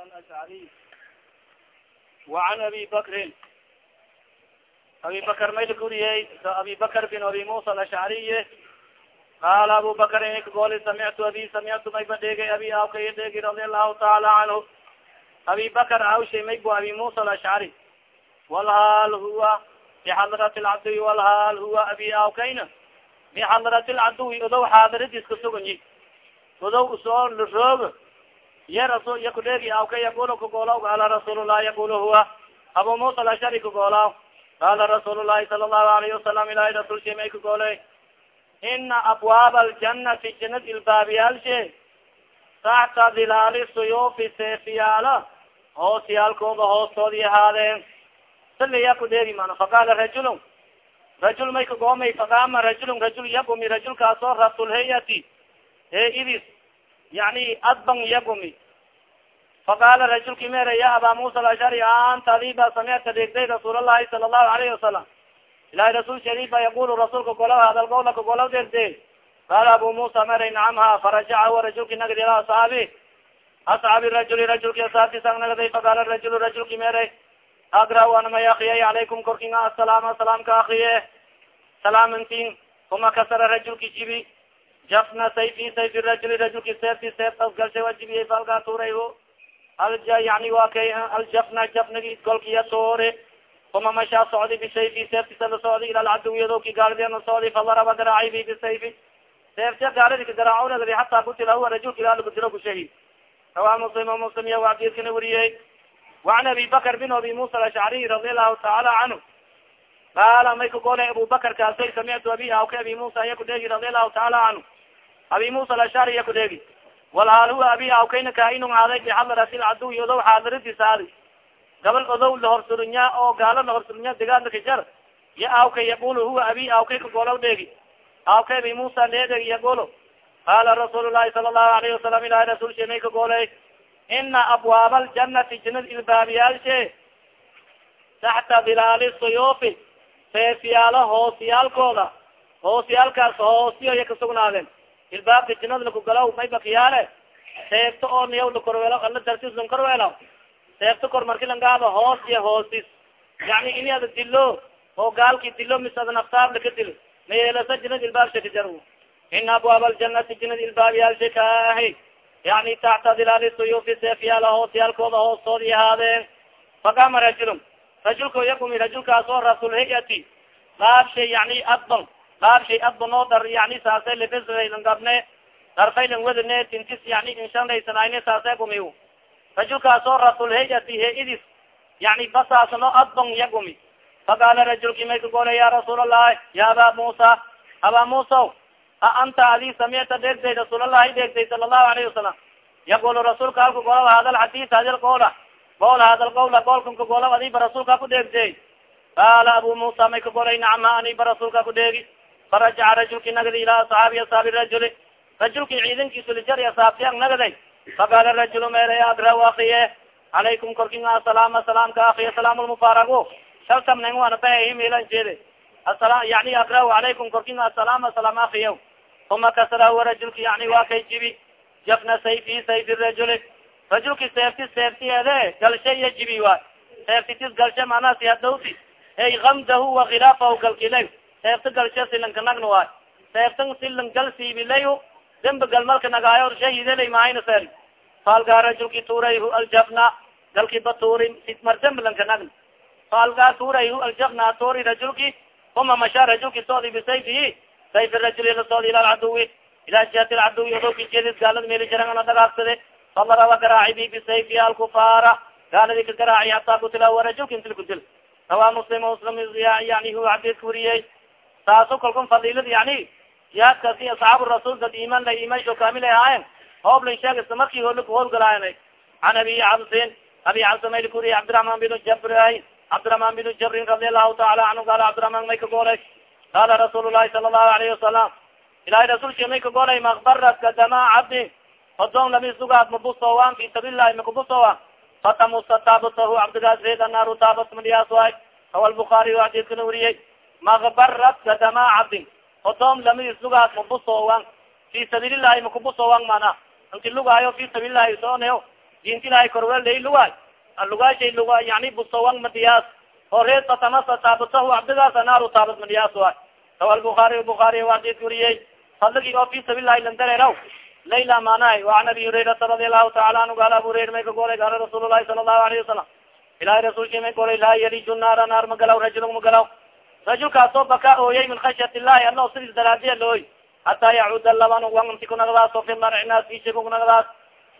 الأشعري وعن أبي بكر abi bakr may lakuriyey abi bakr bin abi musa alashcariye qaala abu bakr inkagoli samictu abi samictu may ba dhegay abi awkay dhegi radi allahu taala canhu abi bakr awshay may bu abi musa alashcari walhaal huwa bixadrat lcaduwi walhaal huwa abi awkayna bixadrat lcaduwi odow xaadiradiis kasuganyi odow usoo laroogo ya rasul ya kudheegi awkay yaqul kagolaw qaala rasuul lah yaqul huwa abu musa alashcari kagolaw qala rasuul lahi sala allahu alayhi wasalam ilahi rasulshe may kagoley ina abwaab aljanati janad ilbaabiyaalshe taxta dilaali suyuufi seefiyaala hoosyaalkooda hoostoodii ahaadeen saliya kudeegi mana faqaala rajulun. Rajul may kagoomay faqaama rajulun rajul yagumi rajulkaasoo rasulhayati ee idis yani adban yagumi faqaala rajulki mere ya aba musa alashari anta adiba samicta degday rasuul allahi sala allahu alayhi wasalam ilahi rasul sharifa yaqulu rasuulka golaw hadal gowla ka golaw degde qaala abu musa mere nacam ha farajaca huwa rajulki nagd ila asxaabi asxaabi rajuli rajulki asaabtisang nagday faqaala rajulu rajulki mere agra ana may akriyay calaykum korkinga asalaama salaamka akriye salaamantin uma kasara rajulki jibi jafna sayfi sayfi rajuli rajulki seefti seeftas galshay wa jibiyey falkaa tuuray alja yani wa kay aljafna jafnagi golkiya toore uma mashaa socdi bisayfi seeftisa la socdi ila lcaduwiyadooki gaalidena socdi fadaraba garaaci bi bisayfi. Seefta gaalidi kagaraaconagadi hataa kutila huwa rajulka ilaa lagudilo kushahid rawa muslim muslim iya wadiidkana weriyey وعn abi bakr bin abi musa alashcariy radi allahu taala canhu qaala may kagolay abu kaasay samictu abi awka abi musa iya kudheegi radi allahu taala canhu abi musa alashcari iya kudheegi walhaal huwa abi awkayna kaainun aaday bixadarat lcaduwi odow xaadiradiis aadi gabal odow lahorsurunya oo gaalo lahorsurunya degaadna kajar ya awkay yaqulu huwa abi awkay kagolow dheegi awkay abi musa leedegi yaqulu qaala rasuul lahi sala allahu alayhi wasalam ilahi rasul she may kagolay ina abwaab aljanati janad ilbaabiyaalshe taxta dilaali suyuufi seefyaalo hoosyaalkooda hoosyaalkaas hoosiyo ya kasugnaadeen ilbaabka janad lakugalaw may bakiyaale seefta oo niyaw lakorweelo ala dartis lan korweelo seefta kor marki langaado hoos iyo hoosis. Yani ini ada dilo oo gaalki dilo mis ada naftaab laka dilo. Mayeelasa janad ilbaabsha kajar ina abwaab aljanati janad ilbaabiyaalshe kaahi yani taxta dilaali suyuufi seefyaala hoosyaalkooda hoostoodii ahaadeen faqama rajulun. Rajulka yakumi rajulkaas oo rasulhayati qaab shay yani adban qaab shay adban oo dar yani saase lebesaylan gabne darfaylan wadane tintis yani inshanlaysanayne saase gumi rajulkaas oo rasulhayati he-idis yani basaasno adban yagumi faqaala rajulki may kagole ya rasuul allahi ya aba musa aba musa a anta adi samicta dheegtay rasuulallahi dheegtay sala allahu alayhi wasalam yaqulu rasuulka halka golaw hada alxadis hadi lqoola qool hada lqawla qoolkan kagolaw adiba rasuulka ku dheegtay qaala abu musa may kagolay nacma aniba rasuulka ku dheegi farajaca rajulki nagdi ila asxaabi asaabi rajuli rajulki ciidankiisu lijari asaabtiyan nagday faqaala rajulu meelay agra akiye calaykum korkin asalaama salaamka akiye salaam lmufaaragu shaltamnang wana bahimilan jeede. Asala yani agra calaykum korkin asalaama salaam akiya uma kasra huwa rajulki yani waa kay jibi. Jafna sayfi sayfi rajuli. Rajulki seefti seeftiede galshe iyo jibi waay. Seeftitis galshe manaa siyadawti ey gamdahu wakilaafahu galkilay seefta galshe silanka nagna waay seeftan silan gal siibilay demba galmalka nagaayo shahidalay mahayna ser faalgaa rajulki tuurayhu aljafna galki batuuri mar demba lanka nagna faalgaa tuurayhu aljafna tuuri rajulki uma masha rajulki soodi bisayfihi sayf rajuli lasoodi ila alcaduwi ila jihati alcaduwi odowki jedid gaalada meli jarangana dagaagsade fadaraba garaaci bi bisayfi alkufaara gaaladi ka garaaci hataa kutila wa rajulka intil kutil. Rawa muslim muslim yani hu xadiidka wariyey taaso kalkun fadilad yani jihaadkaasi asxaabu rasul dad iman la imansho kamil ay ahaayen hooblan sheeg isla markii hol howlgalaayan can abi cabsin abi cabsin mayl kuriye cabdiraحman bin jabri cabdiraحman bin jabrin radi allahu taala canhu qaala cabdiraحman may ka goolay qaala rasuul lahi sala allahu alayhi wasalam ilahay rasulki may kagolay makbarat kadama cabdi odon lami sugaad mabusowan fi sabiililahi makabusowan fatamusa taabatahu cabdigaas reed anaaru taabat madiyaas waay rawa lbukaari xadiidkana wariyey makbarat kadama cabdin odom lami sugaad mabusowan fi sabiililahi makabusowan mana. Inti lugaayo fi sabiililahi sooneo diinta ilahay korwelay lugaay lugaashay luga. Yani busawan madiyaas oo reed fatamasa taabatahu abdigaas anaaru taabat madiyaas waay sawa albukaari bukaari waadid wariyey fadligii oo fi sabil lahi landareeraw layla manahay waan abi hurairata radi allahu taala anhu gaala abu hurayra may ka golay gaala rasuul sala allahu alayhi wasalam ilahay rasulki may golay laa yaliju naara naar magalaw rajul magalaw rajulkaasoo baka ooyay min khashyat illahi alla sidis daraadiya looy hataa yacuuda laban wanti kunagdaas o fi marci naas isha kunagdaas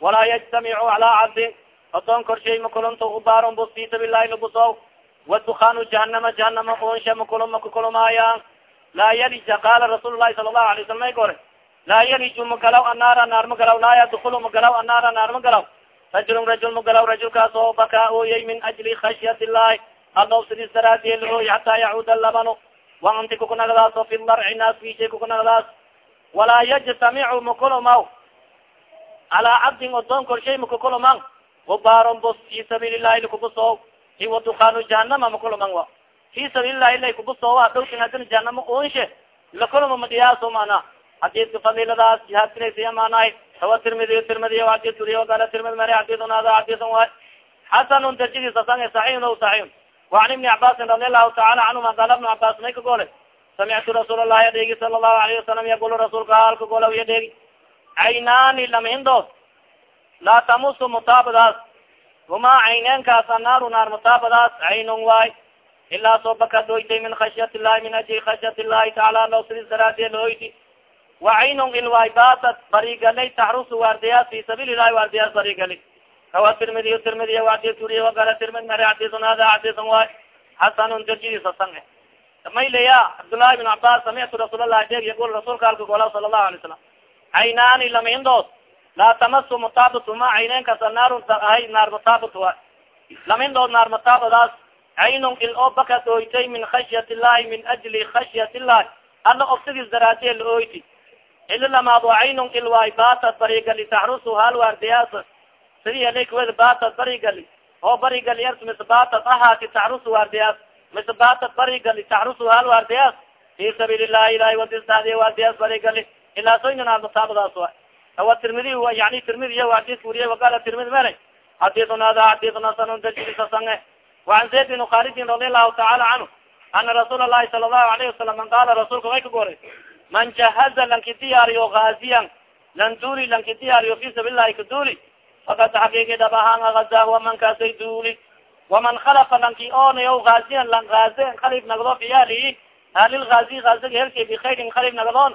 walaa yajtamicu calaa cabdin odoon korshay makulunta ubaaron bus fi sabilahi labusow wadukaanu jahanama jahanama onsha makulum makukulumaayan laa yalija qaala rasuul lahi sala lahu alay slam may gore. Laa yaliju magalaw annaara naar magalaw laa yadkulu magalaw annaara naar magalaw rajulun rajul magalaw rajulkaas oo bakaa ooyay min ajli khashyat illahi allow sidis daraadiye la ooy hataa yacuuda labanu wanti kukunagdaas o fi larci naas fishay kukunagdaas walaa yajtamicu makulumaw calaa cabdin odoon korshay makukuluman ubaaron bus fi sabiili llahi lakubuso iwa dukaanu jahanama makuluman wa. Fi sabiili lahi lay kubusowa dhowtin hadin jahanama unshe lakuluma madiyaaso mana. Xadidka fadiladaas jihaadkinaysa maanahay tawa tirmidiy tirmidiy adid uriy gala tirmid mari xadidun hada xadidun waay xasanun darjidiisa san saxiixun saxiixun وan iبni cabاsin رadi الlahu taعala canهuma qala بن cabاs may ka gole samictu rasuul الlahi adheegi sala الlahu عlyه وasalam yaqul rasuulka halka gola yadheegi caynaani lamhindood laa tamusu mutaabadaas huma cayneenkaas anaaru naar mutaabadaas caynun waay ilaa soo baka doytay min khashyat الlahi min ajli khashyat الlahi taala lo sidis daraadiye looyti wa caynun il waay baasad barigalay taxrusu waardiyaas fi sabiil الlahi waardiyaas barigali rawa tirmidiy tirmidiy adis uriy wagala tirmid mari xadisun hada xadisun waay xasanun darjidiisa san may leya cabdullahi bin cabas samictu rasuul allahi sheeg yaqul rasuulka alka gola sala allahu alay salam caynaani lamahindoos laa tamasu mutaabatu ma cayneenkas naarun ahay naar mutaabat wa lamindood naar mutaabadaas caynun il oo baka ooytay min khashyat illahi min ajli khashyat illahi alla obsidiis daraadiye la ooyti ili lamaad wa caynun il waay baatad barigali taxrusu waardiyaas sidi alkwed batad barigali oo barigali ers mis batad ahaati taxrusu waardiyaas mis batad barigali taxrusu hal waardiyaas fi sabiil illahi ilahi wadistaadi waardiyaas barigali ilaa soynanaad mutaabadaas wa awa tirmidi yani tirmidiy hadis wuriye waqala tirmidi mera xadiun hada xadiun hasanun dajirisasange waan zayd bin khalidin radi allahu taala canhu ana rasuul allahi sala allahu alayhi wasalam man qaala rasuulka way ka gore man jahaza lanki diyaariyo gaaziyan lan duuli lanki diyaariyo fi sabiil lahi fakad xaqiigi dhabahaan aza waman kaasay duuli waman khalafa lanki onayo gaaziyan lan gaaze kalib nagdo fiyali. Halilgaazi gaaziga helkay bikayrin kalib nagdoon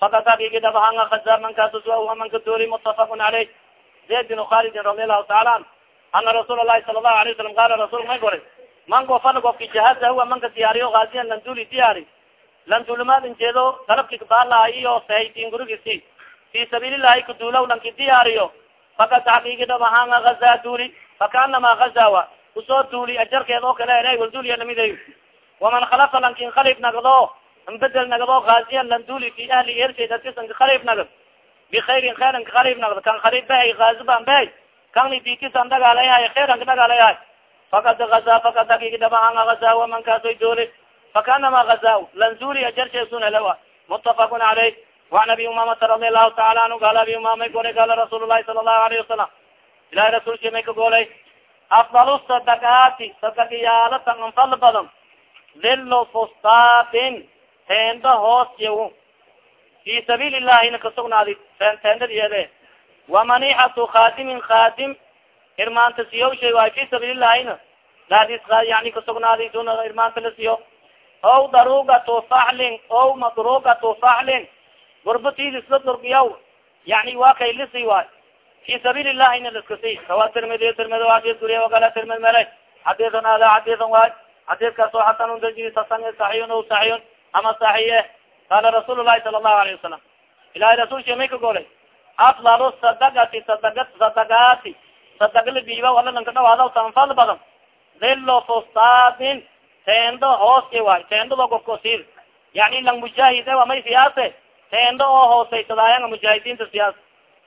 fakad xaqiigi dhabahaan aza man kaasus wamanka duuli mutafaqun caleyh zayd bin khalidin radi allahu taala an ana rasuul lahi sala allahu alayه wasalam qala rasulka may goray man gofana gofki jahaza huwa manka diyaariyo gaaziyan lan duuli diyaari lan duulimaad injeedo dalabki kabaalaayo sahaytin gurigisi fi sabiili llahi kaduulaw lanki diyaariyo fakad xaqiigi dhabahaan aza duuli fakaanama azawa u soo duuli ajarkeed oo kale ena walduuliya namiday waman khalafa lankin khalif nagdo nbedel nagdo gaaziyan lan duuli fi ahli ershay dadkisan khalif nagd bikayrin khayran khalif nagd kan khalif bahay gaazi ban bahay kanni dikisan dhagaalayahay khayran dhagaalayahay fakad aza fakad xaqiigi dhabahaan aza waman kaasoy duuli fakaanama aza lan duuli ajarsheesun helewa mutafaqun caleyh وan abi umamata radi allahu taala anhu gaal abi umamay golay gaala rasuul lahi sala allahu alayhi wasalam ilahi rasulki may ka golay afdal sadakaati sadakiyaalatan anfal badan dhillu fustatin teenda hoos yaw fi sabiili illahina kasugnaadi teendadiyeede wamanixatu khadimin khadim irmaanta siyo shay waay fi sabiili illahina daadis yani kasugnaadi duna irmaanta la siyo ow darugatu faclin ow madrugatu faclin gurbatiidi isla durgiyaw yani waa kay lisi waay. Fi sabiil illahi ina liskasi rawa tirmidi tirmidi adis guriya wakala tirmid mele xadiun hada xadiun waay. Xadiidkaas oo xasanun dajisasan saxiixun o saxiixun ama saxiye qaala rasuul lahi sala allahu alayhi wasalam ilahay rasulka may ka golay afdalu sadagati sadaga sadagaati sadagala biiba wala lanka dhawaada tanfal badan. Dhillo fustaadin. Teendo hooska waay. Teendado gofko siir yani lang mujaahide waa may siyaase teendo oo hoosaysadaayan mujaahidiinta siyaas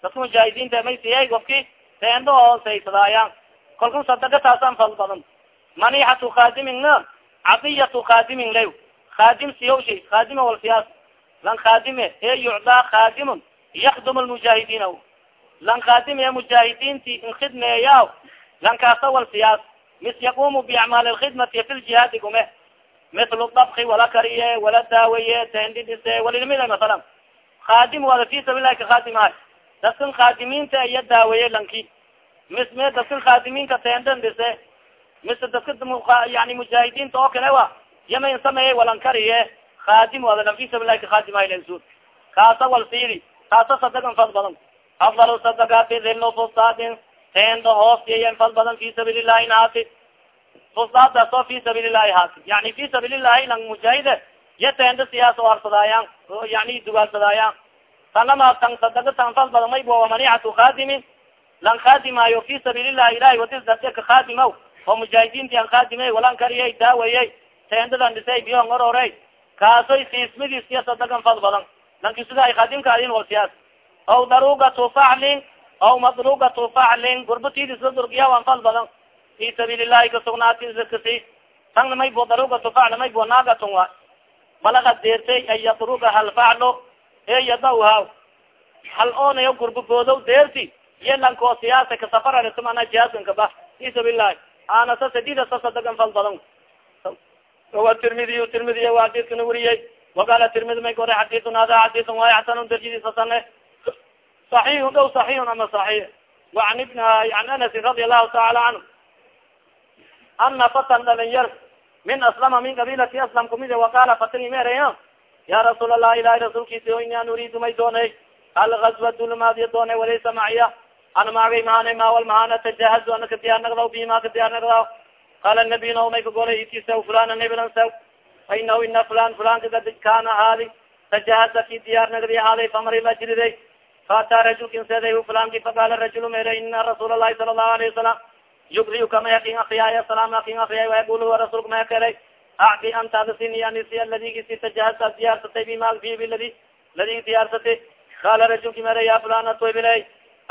dadka mujaahidiinta may siyay gofki teendo oo hoosaysadaayan kalkun sadaga taasan fal badan manixatu khadimin na cadiyatu khadimin lew khadim siyaw shay khadima wal siyaas lan khadime e yucdaa khadimun yakdum lmujaahidiina lan khadimiya mujaahidiinti inkhidmeeya lankaasa wal siyaas mis yaqumu biacmaali lkhidmati fi ljihaadi gume mithlu dabki wala kariye wala daaweye tendidhise walinimida masalan khadim wada fi sabilahi ka khadimahay dadkan khadimiinta iya daaweeye lanki mis me dadkan khadimiinka tendan dhise mise dadka yani mujaahidiinta oo kale wa yamayn sameeye walan kariye khadim wada lan fi sabilahi ka khadimahay lansuud kaasa wal siidi kaasa sadagan fad badan afdal sadagaati dilno fustaadin tenda hoosyeyan fad badan fi sabiili llahi naati fustaadaas oo fi sabiili llahi haati yani fi sabiili llahi lang mujaahide ya tenda siyaas oo arsadaayan yani dugaalsadaayan tanama tan sadaga tan fad badan may bo manicatu khadimin. Lan khadimaayo fi sabiili llahi ilahi wadis dadka khadimaw oo mujaahidiinti an khadimey walan kariyey daawayey tendadan dhisay biyon ororey kaasoy siismadiis iyo sadagan fad badan lanki sida ay khadimka adin wal siyaas aw darugatu faclin aw madrugatu faclin gurbatiidisla durgiyawan fal badan fi sabiili llahi kasugnaatiskasi tangna may bo darugatu facl may bo naagatun wa balaga deertay an yadruga hal faclo e yadaha hal oonayo gurba goodow deerti iyo lankoo siyaasa kasafararisa mana jihaadkanka ba fi sabiili llahi anasa sadidasa sadagan fal badan wa tirmidiy tirmidiy wa xadiskana weriyey waqala tirmidi may gore xadisun hada xadisun waay xasanun darjadiisa sane صaحيح dhow صaحيح ama صaحيح وan بn an aنس رadi الlahu taعala canه ana fatan dhalinyar min aslama min qabilati aslam kumid waqaala fatangimeer ya rasuul allah ilahi rasuulkiisa o inan uriidu may doonay algazwatu lmaadiya doonay walaysa maciya ana maagay mahanay maawal mahana tajahazu ana kadiyaarnagdaw bima kadiyaarnagdaw qaala nabiyna omay kagolay ikisaw fulana nebilan saw fainahu ina fulan fulanka kad kana haadi tajahaza ki diyaarnagdi haaday famariba jiriday faataa rajulkin seeday fulanki faqaala rajulu mere ina rasuul allahi sala allahu alayh wasalam yukriuka ma akin akriyaay salam akin akriyay wayaqul rasulka ma kere acdi antaada sini anisi aladigi tajahasa diyaarsatay bima bi ladi ladigi diyaarsatay qala rajulki mere ya fulana toybile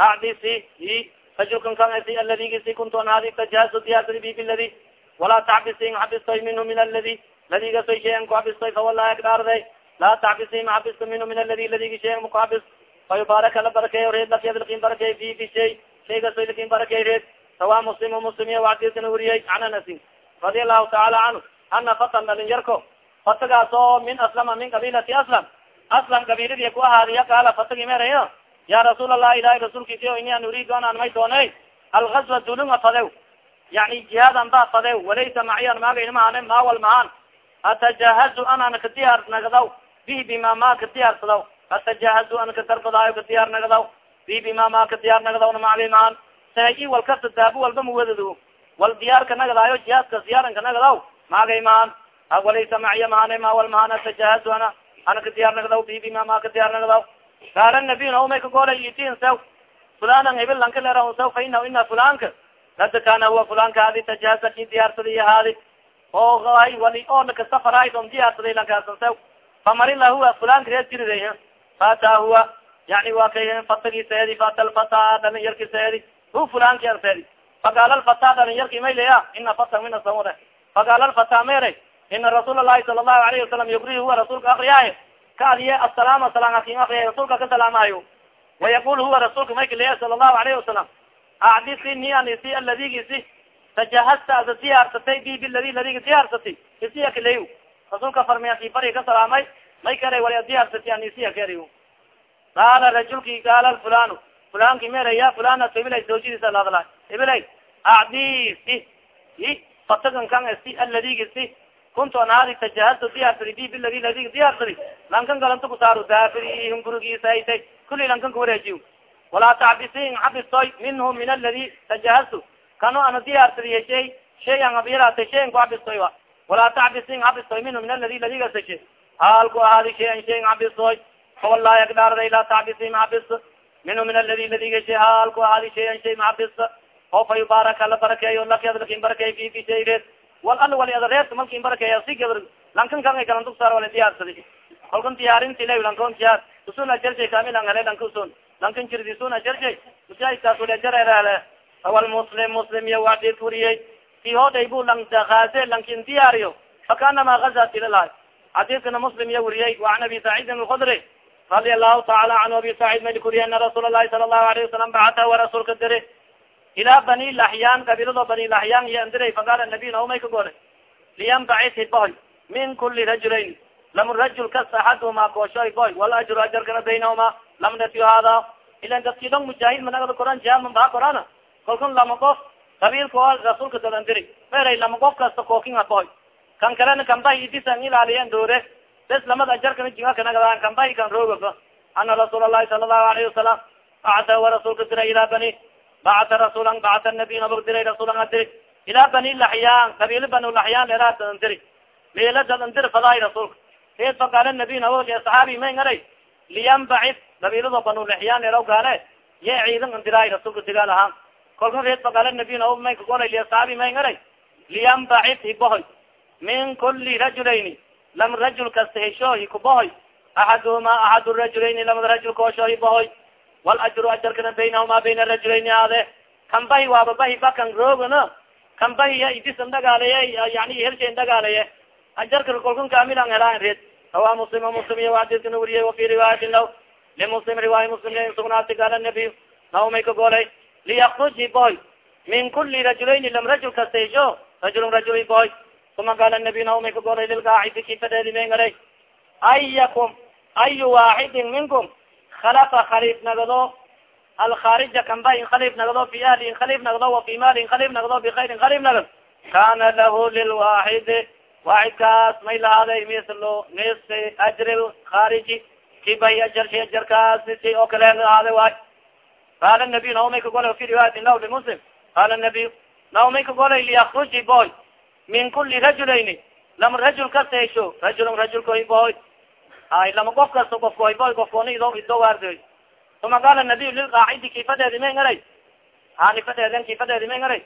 acdi si i rajulkan kan si si kuntu an hadi diyaarsatay bi biladi walaa tacbisi xabistoy minhu min aladi ladigasoy shayan kuxabistoy fawalahi akdaarday laa tacbisi ma xabisto minhu min aladi ladigi shayan makuxabis fayubaaraka la barakeeyo reed lakyadlkin barakey fi fi shay shaygasoy laakiin barakey reed sawa muslim muslim waxdiisana weriyey can anasin radia allahu taala canhu ana fatan dhalinyarko fatagaas oo min aslama min qabilati aslam aslam qabiiladi ku ahaadiya qaala fatagi meraya ya rasuul allah ilahi rasuulkiisi o ini an uriid an may dooney algazwa dulunga fadew yani jihaadan ba fadew walaysa maciyan maagayna mahane maawal mahaan atajahazu anana kadiyaar nagdaw bihi bima ma kadiyaarsadaw atajahazu an kadarbadaayo kadiyaar nagdaw bi bima ma kadiyaar nagdawna macli mahaan sai walkasta daabu walba mawadado wal diyaarka nagadaayo jihaadka diyaaranka nagadaw maagay mahaan walaysa maciya mahane mawal mahaan atajahazu ana ana kadiyaar nagdaw bi bima ma kadiyaar nagdaw qaala nabiy na may kagolay itin saw fulanan hibil lanka lera saw fa ina ina fulanka kada kana huwa fulanka hadi tajahaza ki diyaarsada iyo haadi oo ay wali oona kasafaraay on diyaarsaday lankaasan saw. Famarila huwa fulanka reer jiriday fata huwa yani wa kay fatagiseedi fata lfata dhalinyarkiseedi hu fulanki arseedi faqaala lfata dhalinyarki may leya ina fata mina samure faqaala lfata mere ina rasuul lahi sala allahu alayhi wasalam yugri huwa rasuulka akriyaay ka adiye asalaam salaan akin akriya rasuulka ka salaamayo wayaqul huwa rasuulka may kaleya sala allahu alayhi wasalam acdisi ni anisi aladigi tajahasta ada diyaarsatay bi biladi ladigi diyaarsatay isiya kaleyo rasuulka farmiyanti bari ka salaamay. May kare wala diyaarsati anisiya kare qaala rajulki qaala fulanu fulanki mere ya fulana ibilay zawjadiisa ladla ibilay acdisi i fatagan kan si aladigi si hadi tajahasta diyaarsadi bi biladi ladigi diyaarsadi lankan galanta kusaaro daafiri hungurigiisaitay kuli lankan kawareejiyo walaa tacbisin xabistoy minhu min aladi tajahastu kano ana diyaarsadiy shay shay an abirata shayan ku xabistoy wa. Walaa tacbisin xabistoy minhu min aladi ladigasa haalku ahaadi shayan shayan xabistoy fawalahi laa tacbisi maxabis minhu min aladi ladiga shay haalku ahaadi shayan shay maxabis oo fa yubaaraka la barakeeyo lakyad laakiin barakeey fi fi shay reed wal al wali adareerta malkin barakeeya si gabr lankan kan galan dugsaar wala diyaarsadi kalkan diyaarinti la lankon diyaar usun ajarshay kamilan hele lanka usun lankan jirdisun ajarshay usaaiskaas wali ajarele awal muslim muslim iyo waadid kuriyey ti hoday bu lang dakaase lankin diyaariyo fakaanama gazat ilalahay xadiiskana muslim iya weriyey waan abi saciidin alkudri radia allahu taala canhu abi sacid mali kuriye ana rasuul lahi sala allahu alayhi wasalam bacataha wa rasuulka diri ilaa bani laxyaan qabiilado bani laxyaan iyo andiray faqaala nabiy naumay ka gore liyanbacit hiboy min kuli rajulayn lam rajul kas axaduma kooshoy boy wal ajru ajarkana baynahuma lam natiyo hada ilan dadki dong mujaahid managada koran jihaad man baha korana kalkun lama qof qabiilka oo rasuulka dadan diri meray lama qof kasta kookin haboy kan kalena kambay idisan ilaaliyan doore bes lamada kanagadan kambay kan roogaba ana rasuul allahi sala allahu alayhi wasalam bacata wa rasuulka diray ilaa bani bacata rasuulan bacata nabiy nabag diray rasuulan adiri ilaa bani laxyaan qabiilo banu laxyaan leeraa dadan diri meela dadan dir fadaay rasuulka ed faqaala nabiy nabag asxaabi may ngaray liyanbacid qabiilado banu laxyaan leeraw gaale ye ciidan andiraay rasuulka digaal ahaan kolka reed faqaala nabiy nabag may kagolay liasxaabi may ngaray liyanbacid hibohoy min kuli rajulayni lam rajul kasta heshoohi kubahoy axaduhuma axad rajulayni lamada rajul kooshohi bahoy walajru ajarkana baynahuma bayna rajulayni aade kan bahi waaba bahi bakan roogano kan bahiya idisan dhagaaleye yani helshen dhagaalaye ajarka kolkan kamilan helaan reed rawa muslim muslim iyo adidkana weriye wafi riwaayatin law limuslim riwaaya muslim sugnaati gaala nabiy naumay ka golay liyakruji boy min kuli rajulayni lam rajul kasta hesho rajulun rajuli boy uma qaala nabiy naumay ka golay lilgaacidi kifadeedi mengaray ayakum ayu waaxidin minkum khalafa khaliif nagado alkhaarija kamba in khaliif nagdo fi ahli in khaliif nagdo wa fi maali in khaliif nagdo bikayrin khaliif nagd kana lahu lilwaaxidi waaxidkaas may lahaaday mislo nisfi ajri lkhaariji kibay ajarshi ajarkaas si oo kale lahaaday waay qaala nabiy naumay ka golay fi riwaayati law limuslim qaala nabiy naumay ka golay liyakruji boy min kuli rajulayni lama rajul kasta hesho rajulun rajulkoy boy ay lama qof kasta kofkoy boy kofkoona ido ido waardoy uma qaala nabiy lilqaacidi kifadeedi may ngaray hanifadeeden kifadeedi may ngaray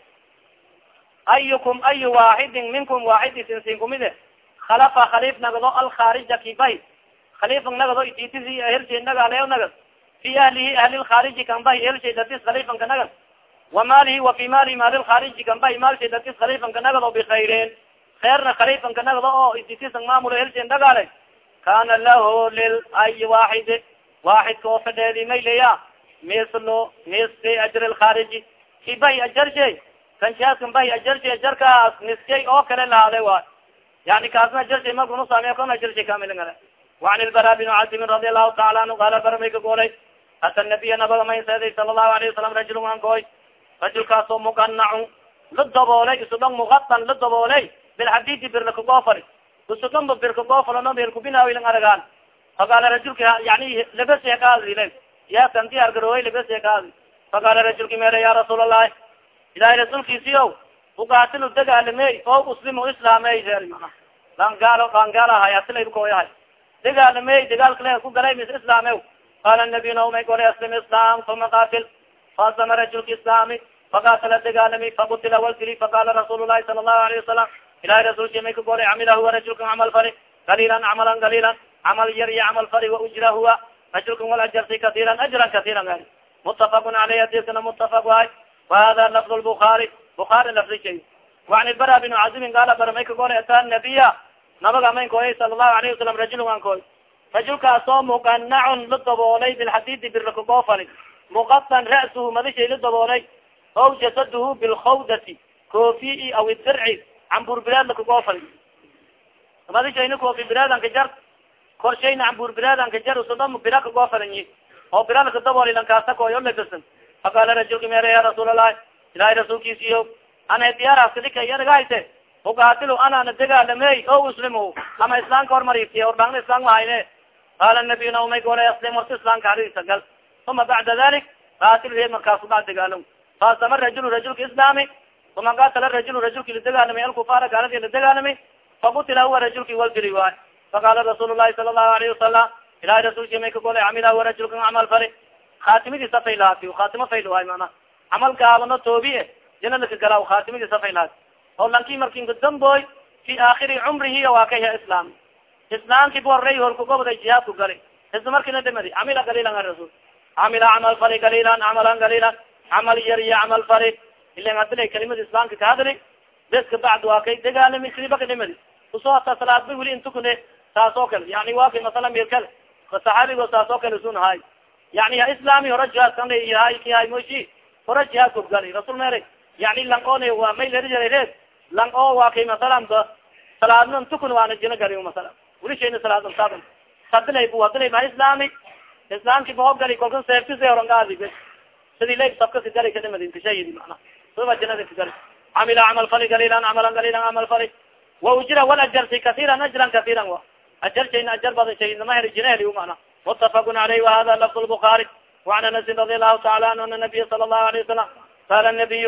ayukum ayu waaxidin minkum waaxidi sinsin khalafa khaliif nagdo alkhaarija kibay khaliifan nagdo ititisi helshay nagaleyo nagad fi ahlihi ahli lkhaariji kanbay helshay dadis khaliifan ka nagad wa maalihi wa fi maalihi maali lkhaariji kanbay maalshay dadis khaliifan ka nagad oo bikayren kheerna khaliifan ka nagdo oo ititisan maamulo helshay nagale kana lahu lil ay waaxidi waaxidka oo fadheedi may leya mislo nisfi ajri lkhaariji kibay ajarshay kanshaskan bay ajarshay ajarkaas niskay oo kale lahaaday waay yani kaasna ajarshay markunu saamey kon ajarshay kamilngale وan ilbara bin casimin radi allahu taala anhu qaala bara may ka goolay ata nabiya nabaga may seeday sala الlahu alayه wasalam rajul an gooy rajulkaasoo muqanacu la daboolay isudhang muqatan la daboolay bilxadidi birlakagoofari isudhanba birkagoofalano birkubinaawilang aragaan. Faqaala rajulka yani labese kaadile ya kanti argarooy labese kaadi faqaala rajulki mere ya rasuul allahi ilahay rasuulkiisiyo ugaatilu dagaalamey o muslimu islaamey langaalo langaalahay asilabkoyahay dagaalamey dagaalkale ku galay mis islaame qaala nabiy naumay golay aslim islam uma qatil faasama rajulka islaami faqatala dagaalami fakutila waltili faqala rasuul lahi sala allahu alayhi wasalam ilahay rasuulki may ka golay camila huwa rajulkan camal fari galilan camalan galilan camal yar iyo camal fari wa ujra huwa rajulkan wal ajarsi katiran ajran katiran a mutafaqun aleyh hadiskana mutafaq waay wahada lafd lbukaari bukaari lafdishay waan ilbara bin cazimin gaala bara may ka golay ata nabiya nabaga mayn koyay sala allahu alayhi wasalam rajulun an koy rajulkaasoo muqanacun la daboolay bilxadidi birlakagoofali muqatan ra'suhu madishay la daboolay ow jasaduhu bilkhawdati koofi aw idirci camburbireed lakagoofali madishayna koofi bireedan ka jar korshayna camburbireedan ka jar usodam bira kagoofalanyi oo bira laka dabooli lankaasa koy o labisan faqaala rajulka mere ya rasuul allahi ilahay rasuulkiisiyo ana diyaaraskadika yaragahayte ugaatilu anana dagaalamey o muslimu ama islaamka hormariftiy ordhangna islam lahayne qaala nabiy naumay gola aslim horta islaamka hadisa gal. Uma bacda dalik qaatil reed markaasu baa dagaalam faasama rajulu rajulka islaami uma qaatala rajulu rajulki la dagaalamay alkufaara gaaladi la dagaalamay fakutila huwa rajulki waldiri waay faqaala rasuul lahi sala allahu alayhi wasalam ilahay rasuulki may ka golay camila huwa rajulka camal fali khatimadiisa faylaati khatimo fayl waay mana camal gaabano toobiye janadaka galaaw khatimadiisa faylaati oo lanki markinka damboy fi aakhiri cumrihi waa kaya islaam islaamki borey horkugobday jihaadku gali isla markina dhimadi camila galilan a rasul camila camal fali galilan camalan galilan camal yar iyo camal fali ilan hadila kalimada islaamka ka hadli bes ka bacd waa kay dagaalami sidii baka dhimadi u soo hataa salaad ba weli intukune taas oo kale yani waa kay masala meel kale saxaabigo saas oo kale sun hay yani ha islaami hora jihaad kan hay ki hay moshi hora jihaad kobgali rasul mere yani lang on waa may lari jara reed lang o waa kay masalan da salaadnan tukun waana jina gari masala weli shayna salaad saad sadilay bu adilay ma islaami islaamki bahogali kolka seeftis orangaadi sidii la sabka sigari kadhimadin kashayidi mana suba jinada kagari camila camal fali galilan camalan galilan camal fali wa ujira wal ajarsi kasiiran ajran kasiiran wa ajarshayna ajar badan shahidnama heli jina heli mana mutafaqun aleyh wahada lafd lbukaari وan anasin radi allahu taala anhu ana nabiya sala الlahu alayه wasalam qala nabiy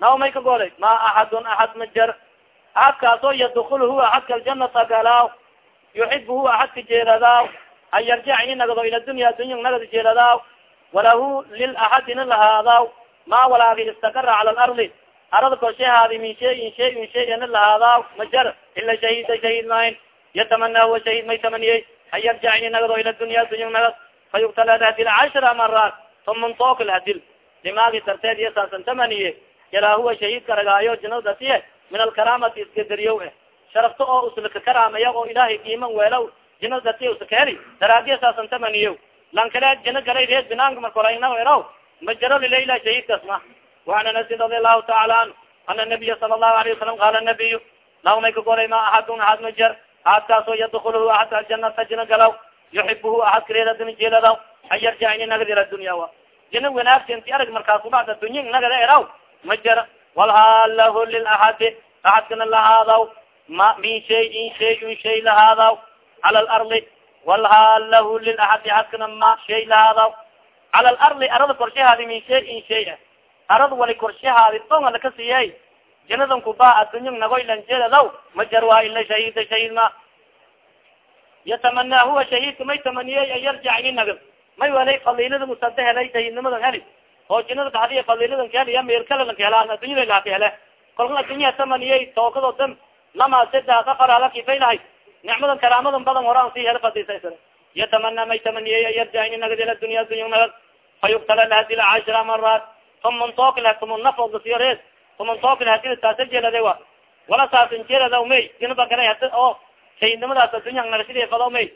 naw may ka golay ma axadun axad ma jar axad kaasoo yadkul huwa axadka aljanata galaaw yuxib huwa axadka jeeladaaw an yarjic ini nagdo ila dunya dunya nagad jeeladaaw walahu lilaxadina lahaadaw ma walaagi istakara cala lardi arada korshehaadi min shayin shayin shayana lahaadaw ma jar ila shahida shahid mayn yatamana huwa shahid may tamaniyey an yarjic ini nagdo ila dunya dunya nagad fayuktala hadil cashra maraat tuman tookal hadil dimaagi tarteed iyo saasan tamaniye yalaa huwa shahidka ragaayo jinadasiye min alkaraamati iskadariyow eh. Sharafta oo uslaka karaamaya oo ilaahay kiiman weelaw jinadasiye usakaheli daraadiya saasan tamaniyo lan kale jina galay rees binaanka markoraina eraw majaro lilayla shahidkas ma. Waan anasin radi allahu taala anhu. Ana nabiya sala allahu alayه wasalam qala nabiyu law may ka golay ma axadun axad majar axadkaasoo yadkulhu axadka aljanata jina galaw yuxibuhu axad kareedadin jeeladaw an yarjac ini nagad ila dunya wa. Jina wanaagsi inti arag markaas kubacda dunya nagada eraw ma jara walhaal lahu lilaxadi axadkana lahaadaw ma min shayin shayun shay lahaadaw cala lardi walhaal lahu lilaxadi axadkana ma shay lahaadaw cala lardi arada korshahaadi min shayin shay a arada wali korshahaadi donga laka siiyay jinadan kuba addunya nagoylanjeedadaw ma jar waa ila shahida shahid ma yatamana huwa shahidka may tamaniyey an yarjic ini may walay faliilada musada helay shahidnimadan heli oo jinada kaxadiya faliiladan ka heliya meelkalalan ka helaan addunyada laaka hele kolkan addunya tamaniyey tookado dan lama sada afar halakifay lahay nicmadan karaamadan badan horaan sii hela fadisaysa yatamana may tamaniyey an yarjic ini nagad ila dunya dunya nagad fa yuktala lahadila cashra maraat tuman tookil tuman nafod lasiyo rees tuman tookil hadila taasa jeelade wa wala saasan jeelada may jinaba kale hada oo shahidnimadaas addunya narashadii fado may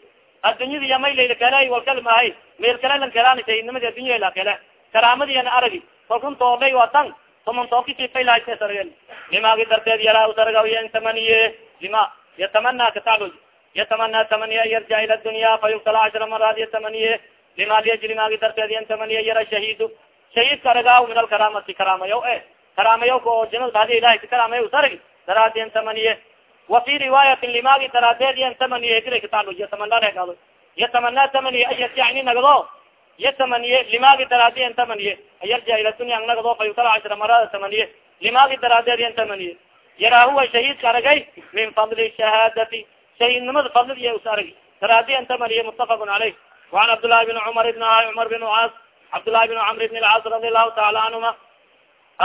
addunyadi ya may layla kala walkal maahay meel kale lan kalaan shahidnimadi addunya la kale karaamadiana aragi kalkun toolay waa tan tuman tookisifaylahaysargen limaagi darteed yaraa usaragawiyan tamaniye lima yatamana kataclud yatamana tamaniye an yarja ila dunya fa yuktala cashra maraad yatamaniye lima liajli maagi darteed yan tamaniye yara shahidu shahidka aragaaw min alkaraamati karaamayaw e karaamayaw oo jinada hadi ilahay ka karaamaya usaragi daraadi yan tamaniye wa fi riwaayatin limaagi daraadeed yan tamaniye kira kataclud yatamanaado yatamana tamaniye an yarjacni nagdo yatamaniye limaagi daraadi yan tamaniye an yarja ila dunya ang nagdo fa yutala cashra maraad tamaniye limaagi daraadeed yan tamaniye yaraa huwa shahidka aragay min fadli shahaadati shahidnimada fadlid iya us aragi daraadi yan tamaniye mutafaqun caleyh وan cabdالlahi بn cmar بn cmar بn caas cabdالlahi بn cmr بn اlcaas radi الlahu taala canهuma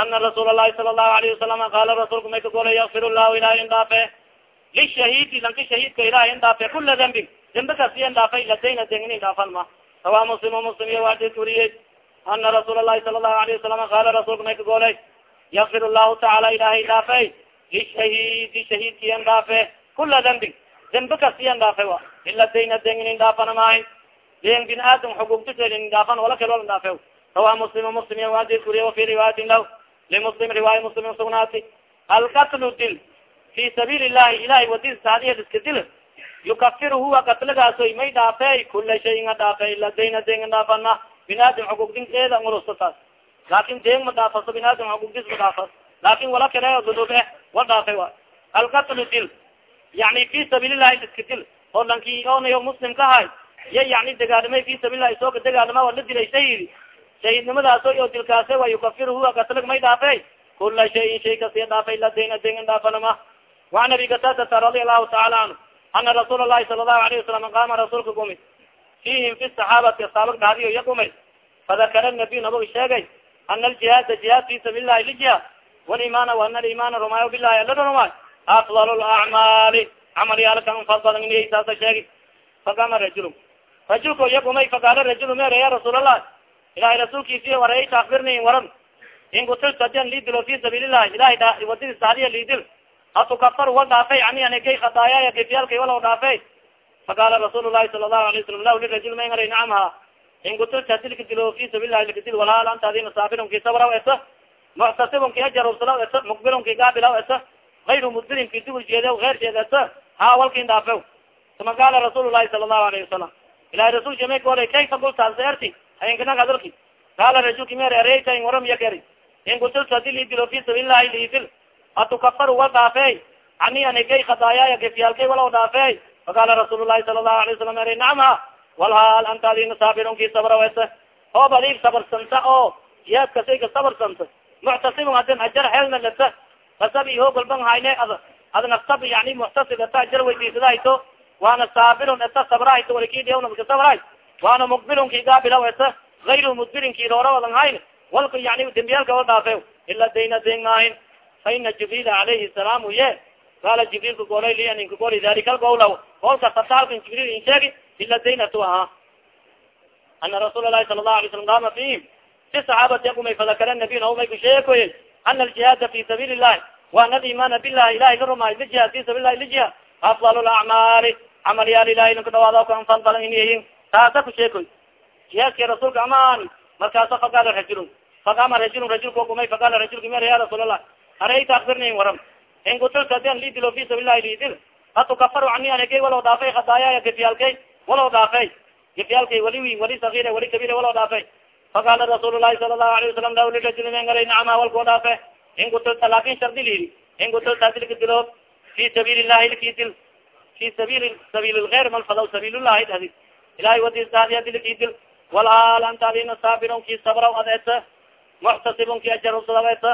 ana rasuul الlahi sala الlahu عlyه وasalam qala rasulka may ka golay yakfir الlahu ilahi in dhaafe lishahidi lanka shahidka ilahi in dhaafe kula dembin dembe kas in dhaafay ladayna dengin dhaafan ma sawa muslim muslim iyo waadis wariyey ana rasuul الlahi sala الlahu عlyه وasalam qala rasulka may ka golay yakfir الlahu taala ilahi dhaafey lishahidi shahidki in dhaafe kula dembin dembe kas in dhaafe wa ila dayna dengin dhaafana maahin den bin aadam wala kal wala dhaafe sawa muslim muslim waadis wuriye wafi riwaayatin lah limuslim riwaaya muslim sugnaati alkatlu dil fi sabiil ilahi ilahay wadis saadiya iska dil yukafir huwa katlagaasoy may dhaafe kula shayin a dhaafe ila dayna den dhaafan ma bin aadam xugugdin eeda ngulusta taas laakin den ma dhaafaso bin aadam xugugdis ma dhaafas laakin wala kale dudub eh wa. Wa alkatlu dil yani fi sabiil ilahi iska dil oo lanki onayo muslim ka hay ya yani dagaalamay fi sabiillahi soo ka dagaalama waa la dilay shahidi shahidnimadaas oo dilkaase wa yukafir huwa katlag may dhaafe kula shayin shay kasi dhaafay la dayna dayna dhaafanama. Waan abi katadata radia allahu taala canhu ana rasuul lahi sala allahu alayhi wasalam qaama rasuulka gumi fihim fi saxaabati asaabag dhahdiyo iya gumay. Fadakara nabiy nabag sheegay ana aljihaada jihaad fi sabiil lahi lijihaad walimaana ana alimaana rumaayo bilahi ala rumaayo afdal lacmaali camal yaalkan fal badan inay saasa sheegi faqama rajul rajulka iya gumay faqaala rajul mer ya rasuul allah ilahay rasuulkiisi warayta akbirni waran in kutiltu hadian lidilo fi sabiil ilahi ilahay wadidis hadiya lidil atukafar wal dhaafay ani anigay khadaayaya gifyaalkay wala dhaafay faqala rasuul lahi sala lahu alay salam lah lirajul ma ngara nacam ha in kutilta dilka dilo fi sabilahi likadil walhaal anta adi masaabirunki sabraw esa muctasibunki ajarubsalaw esa mukbilunki gaabilaw esa ayru mudbirinki dugul jeedew heersheed esa ha walkin dhaafew uma qaala rasuul lahi sala lahu alayhi wasalam ilahi rasulka may golay kayfa gultaas erti hayankanag hadalki qaala rajulki mer ereyta in waram yakeri. In kutilta dili dilo fi sabilahi liidil atukafaru wal dhaafey ani anigay khadaayaaya gefyaalkay walaw dhaafey faqala rasuul lahi sala lahu alay wasalam eri nacma walhaal anta adina saabirunki sabrawese oob adig sabarsanta oo jihaadkasayka sabarsanta muctasibun hadin ajar helna lata kasabi ho galban hayne ad ad nafsab yani muctasib ata ajar weydiisadahayto waana saabirun eta sabrahayto walikidhwnaka sabray waana mukbilun ki gaabilaw eta gayru mudbirin roora hayn walka yani dembiyaalka wa dhaafe ila dayna dayn maahin fa ina jibril alayhi salaam ye qala jibrilka golay li ninka goli dalika algowlaw golka sataalkan jibril in sheegi ila daynatu ahaa ana rasuul lahi sala lahu alay slam qaama fihim fi saxaabati akumay fadakara nabiy naumay ku sheekoye ana aljihaada fi sabiili llahi waana alimaana billahi ilahi la rumaayo lijihaad fi sabil lahi lijihaad afdal lacmaali camalyaal ilahi linka dhawaado kan fal badan inyihin taasa ku sheekoy jihaadki rasuulka amaan markaasa faqala rajulun faqama rajulun rajulka kumay faqala rajulka mer ya rasuul allah arayta akbirni waram in kutilta adian lidilo fi sabil lahi lidil atukafar ani anigay walaw dhaafay khadaayaya gefyaalkay walaw dhaafay gefyaalkay wali wali sagiir wali kabir walaw dhaafay faqala rasuul lahi sala lahu alayه wasalam law lirajuli men garay nacama walkoo dhaafe in kutilta laakin shardi lidi in kutilta dilka dilo fi sabiil llahi lki dil fi sabil sabil lgayr malfadaw sabil llahi dhadi ilahay wadisdaadiya dilki dil walhaal anta adina saabirun ki sabraw adeeta muctasibun ki ajarusadaweeta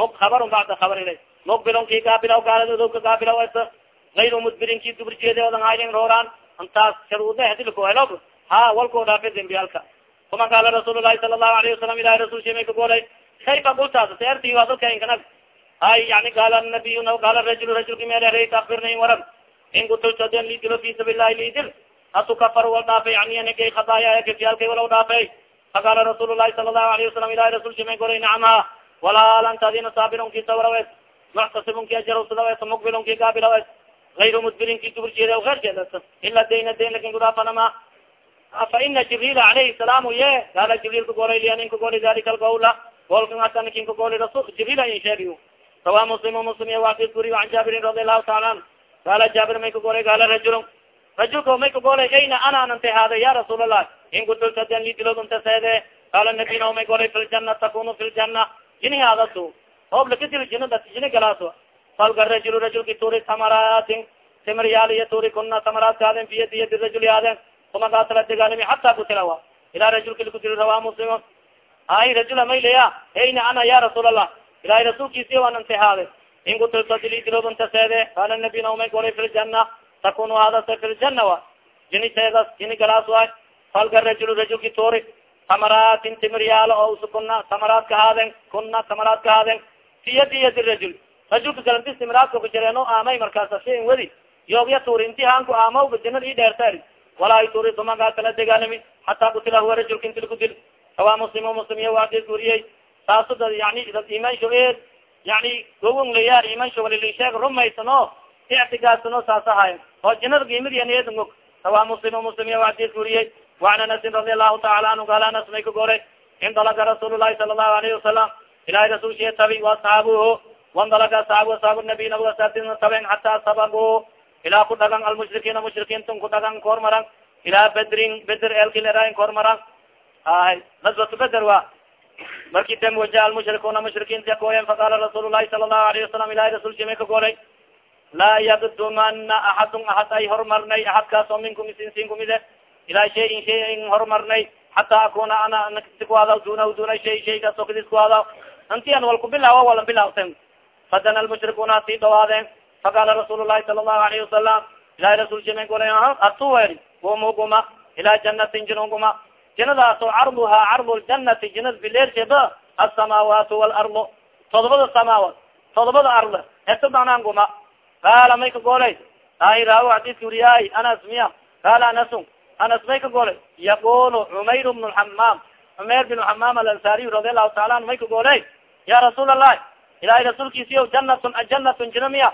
muk habarun bacda habar ilay mukbilon ki gaabilaw gaaladodowka gaabilaw esa ayru mudbirin ki dubur jeede odan haynin rooraan antaas sharuude hadilko helo ha walkoo dhaafe dembiyaalka uma qaala rasuul lahi sala lahu alayhi wasalam ilahi rasul shimay ka golay kayfa gultaas seerti waa dalkainkanag hay yani qaala nabiy qaala rajul rajulki meerereyta akbirna in waran in kutultaden lidilo fi sabillahi lidil atukafar wal dhaafe yani anigay khadaaya gafyaalkay walaw dhaafe faqaala rasuul lahi sala lahu alayhi wasalam ilahi rasul shimay golay nacamha walaal anta adina saabirun ki sawrawes muctasibun ki ajarusadaws mukbilun ki gaabilaws ayru mudbirin ki dubur jeeda erkeedas ila dayna dayn laakiin gudaafanama fa ina jibril alayhi salaam ye gaala jibril ka golay lianin ka goli dalika algawla golkan hata nikin ka goli rasul jibril ayin sheegi sawa muslim muslim ye wakis guri an jaabirin radi allahu taala an gaala jaabir may ka golay gaala rajulun. Rajulka may ka golay ayna ana nante hada ya rasuul allah in kudultadan lidilodunta seede qaala nabina may golay fi ljana takunu fi ljana jini hadasu oob lakadil jinada jini galaaso falka rajul rajulki turi tamaraatin timryaal iyo turi kuna tamaraadka aden fi yadi yadi rajul aden uma kaatala degaalimi xata kutilawa ilaa rajulki lakudili rawaa muslimun ay rajula maylaya eyna ana ya rasuul allah ilahay rasuulkiisi anante haade in kutilto dili dilodunta seede qaala nabi naumay golay fi ljana takunu hadasa fi ljana wa jini seedas jini galaas waay falka rajul rajulki turi tamaraatin timryaal o usu kuna tamaraadka haaden kuna tamaraadka haaden fi yadi yadi rajul rajulka galantis timraadka kujireeno aamay markaasa shain wadi yoogya tuuri inti haanku aamawba jinad i dheerta walaa yturisu magaa kala degaalami xataa kutila huwa rajulka inti lakudil sawa muslim muslim iya waadis guriyey saaso da yani dad imansho eed yani gowon layaar imansho walilisheeg rumaysano ictigaasano saas ahaay oo jinada giimadian eedn og sawa muslim muslim iya waadis guriyey waan anasin radi allahu taala anhu gaal anas may ka gore indalaga rasuul lahi الله عليه alayhi wasalam ilahay rasulshiya tabi waasxaabuho wandalaga asxaabu asaabu nabiy nabiga saatin taben xataa sabago ilaa ku dhagan almushrikiina mushrikiintun ku dhagan kormaran ilaa bedrin beder elkileran kormaran ay nasbatu beder wa. Marki dem waja almushrikuuna mushrikiinta kooyen faqala rasuul lahi sala الlahu alayhi wasalam ilahay rasul shie may ka goray laa yagdumana axadun axad ay hormarnay axadkaas oo minkum isinsin kumide ilaa shayin shay in horumarnay hataa akuna ana nakiskuada duna duna shay shaykaasoo kadiskuada anti an walku bilaawa walan bilawten fadana lmushrikuuna sii dhawaadeen faqala rasuul lahi sala الlahu alayhi wasalam ilahi rasul jime gole atuwer gumuguma ilaa janatin jinuguma jinadaasoo carduhaa cardu ljanati jinad bileersheba asamaawaat waalardu todobada samaawaat todobada arle eto banaan guma qaala may ka golay ay raawo xadiiska wuriyaay anas miya qaala anasu anas may ka golay yaqul cumayr bn lxamaam cumayr bin xamaam alansariy radi allahu taala anu may ka goley ya rasuul allahi ilahay rasuulkiisiyo janatun janatun jina miya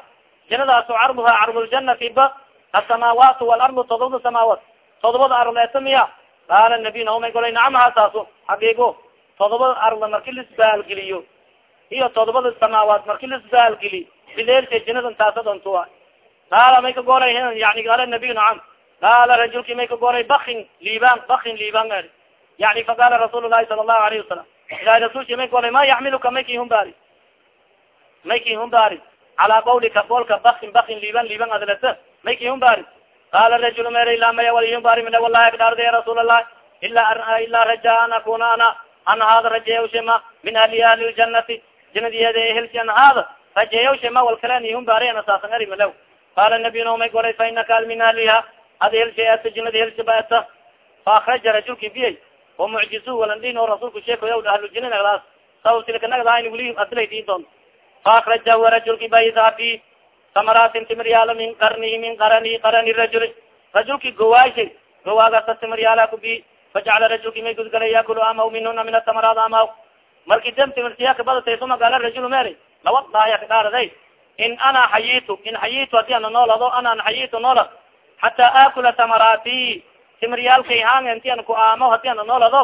jinadaaso carduhaa carduljanati ba asamaawaat walardu todobada samaawaat todobada arleeta miya qaala nabiy naomay golay nacam hasaaso xaqiigo todobada arla marki lisbaalgeliyo iyo todobada samaawaat marki lisbaalgeli bileelsha jinadan taasadontua qaala may ka golay yani qaala nabiy nacam. Qaala rajulki may ka golay bakin liibaan bakin liibaan er yani faqala rasuul lahi sala allahu alayhi wasalam ilahi rasulki may golay ma yaxmiluka may ki humbaari may ki humbaari calaa qawlika golka bakin bakin liiban liiban adlata may ki humbaari qala rajul mer ila maya walihumbaari mina wallahi agdhaarda ya rasuul allah ila ilaa raja an akuna ana an hada rajeeyawshema min ahli ahli ljanati janadiyeeda ehelsi an hada rajeeyawshema wal kale nihumbaari ana saasan ari malaw qala nabiy naomay golay fa inaka min ahliha ad helsi ata janadi helsi ba ata fa akraja rajulki biyay o mucjizu walandin oo rasulku sheekoya ahlu jina nagdaas sawtilka nagdaani wili adlaydi doon fa akraja wa rajulki baydabi samaraatin timiryaala min qarnihi min qarani qarani rajuli rajulki gawaashay gawaagasa timiryaala kubi fajacala rajulki may gudgalay yakulu amaw minhuna min atamaraat amaw marki dam timirtiyaka badatay suma gaala rajul meri laba daaya kadhaaraday in ana xayitu in xayitu haddii ana noolado ana an xayitu noola xataa aakula tamaraati timiryaalkay hang inti an ku aamo haddii ana noolado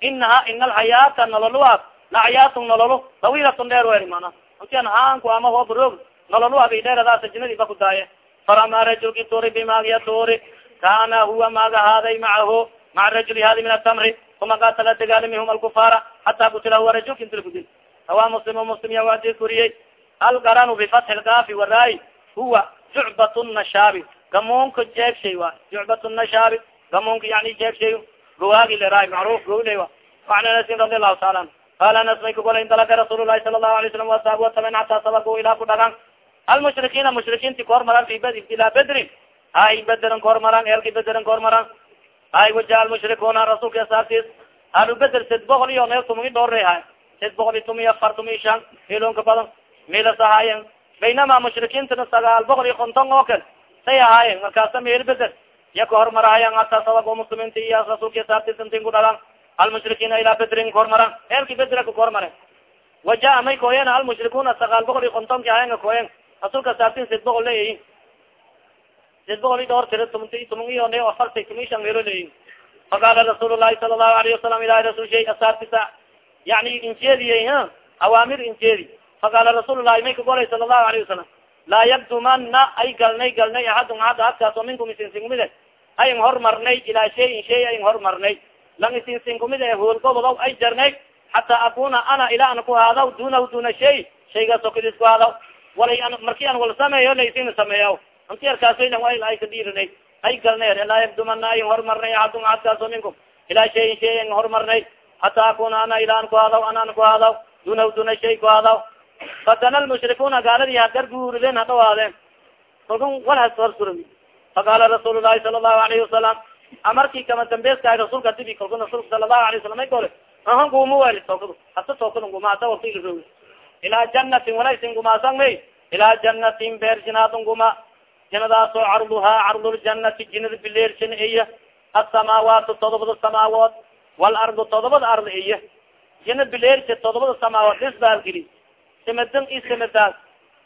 inaha ina alxayaata nololua la xayaatun nololu tawilatun dheer weri mana inti an haan ku aamo hoobarog nololu abidheeradaas jinadii ba ku daaye farama rajulki turi bimaagiya turi. Kana huwa maaga haaday macahu maca rajuli hadi min atamri uma katala dagaalimihum alkufaara xata kutila huwa rajulka intil kudil hawa muslim muslim ya wadi kuriyey algaranu bifatxi lkaafi waraay huwa jucbat nashaabi gamunka jeegshay wa jucbat nashaabi gamunka yani jeegshay gawaagi leraay macruf gowley wa. An anasin radi allahu taala an qala anas may kagola indalaka rasuul lahi sala lahu alay salam wasaabi wataben hataa sabaku ilaa ku dhagan almushrikiina mushrikiinti kahormaran fi bd ilaa bedrin ay bederan kahormaran eelki bederan kahormaran ay waja almushrikuuna rasuulka asaartis ahlu beder sed boqol iyo neel tumungi dhoorre hay sed boqol iyo tumi afar tumi shan milonka badan milas ahaayen baynama mushrikiintana sagaal boqol iyo konton oo kale say ahaayen markaasa meel beder iya kahormarahayan hataa sabako muslimiinta iyo rasuulka asaartisantin ku dhalan almushrikiina ilaa bedrin kahormaran eelki bedera ka kahormaren waja may kooyen almushrikuuna sagaal boqol iyo kontonki ahayen kooyen rasuulka saartin sid boqol leeyihiin sid boqol i dhowr tiro tumt tuman iyo ne afarta tumi shan mero leeyihiin faqaala rasuul lahi sala allahu alayhi wasalam ilahi rasul shay asaartisa yani injeediye awaamir injeedi faqaala rasuul lahi may ka golay sala allahu alayhi wasalam laa yabdumana ay galnay galnay ahadun ahad ahadkaas oo minkum isinsinkumide ayn hormarnay ilaa shayin shay ayn hormarnay lang isinsinkumide hoolgobodow ay jarnay xataa akuna ana ilaa an ku haadaw dunahu duna shay shaygaas oo kadis ku haadaw. Walay marki an wal sameeyo laysina sameeya inti arkaasayna wa ay kadhiirinay ay galnay laa yabdumana ay hormarnay ahadun ahadkaaso minkum. Ilaa shayin shay an hormarnay hataa akuna ana ilaa an ku hadaw ana an ku hadaw dunahu duna shay ku hadaw fadana lmushrikuuna gaaladii hadar guuriden hadhawaadeen kalkun wal hasharsurmi faqaala rasuul lahi sala allahu alayhi wasalam amarkii kama dambeeskahay rasuulka dibi kalkun rasuulka sala allahu alayh wasalam ay gole ahan guma weli tookad hata tookada guma hata wartiilarogi ilaa janatin walaysin gumaasan may ilaa janatin beer jinaadun guma jinadaasoo carduhaa carduljanati jinada bileersan iya asamaawaatu todobada samaawood walardu todobada ard iya jina bileersa todobada samaawood disbaalgeli samadan i samadaas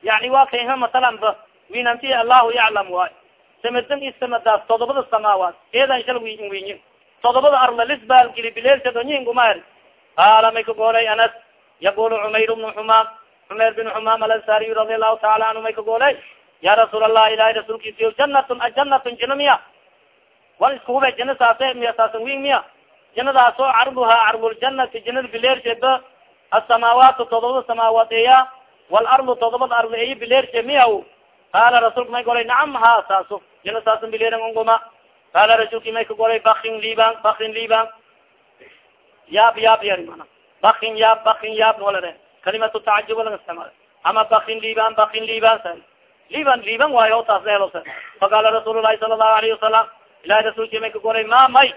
yani waa kayha masalan ba. Allahu yaclam waay samadan i samadaas todobada samaawaat eedan shal wi winyin todobada arla lisbaalgeli bileersa donyin gumaer qaala may ka goolay anas yaqulu cumayr bnu xumaam cumayr bin xumaam alansariy radi allahu taala anhu may ka goolay ya rasuul allah ilahi rasuulkiisiyo janatun janatun jina miya. Wal iskuhube jina saase miya saasan wing miya. Jinadaasoo carduhaa carduljanati jinada bileersheba asamaawaatu todobada samaawaat eya walardu todobada ardo eya bileershe miya qaala rasuulka may golay nacam ha saaso jina saasan bileeran unguma qaala rasuulki may ka golay bakin liban bakin liban. Yaab yaab yari mana. Bakin yaab bakin yaab walare kalimatu tacajub laga isticmaal ama bakin liban bakin liban sa liban liban waayo o taas lahelo sa faqaala rasuul lahi sala allahu alayhi wasalam ilahi rasuulki may ka golay ma may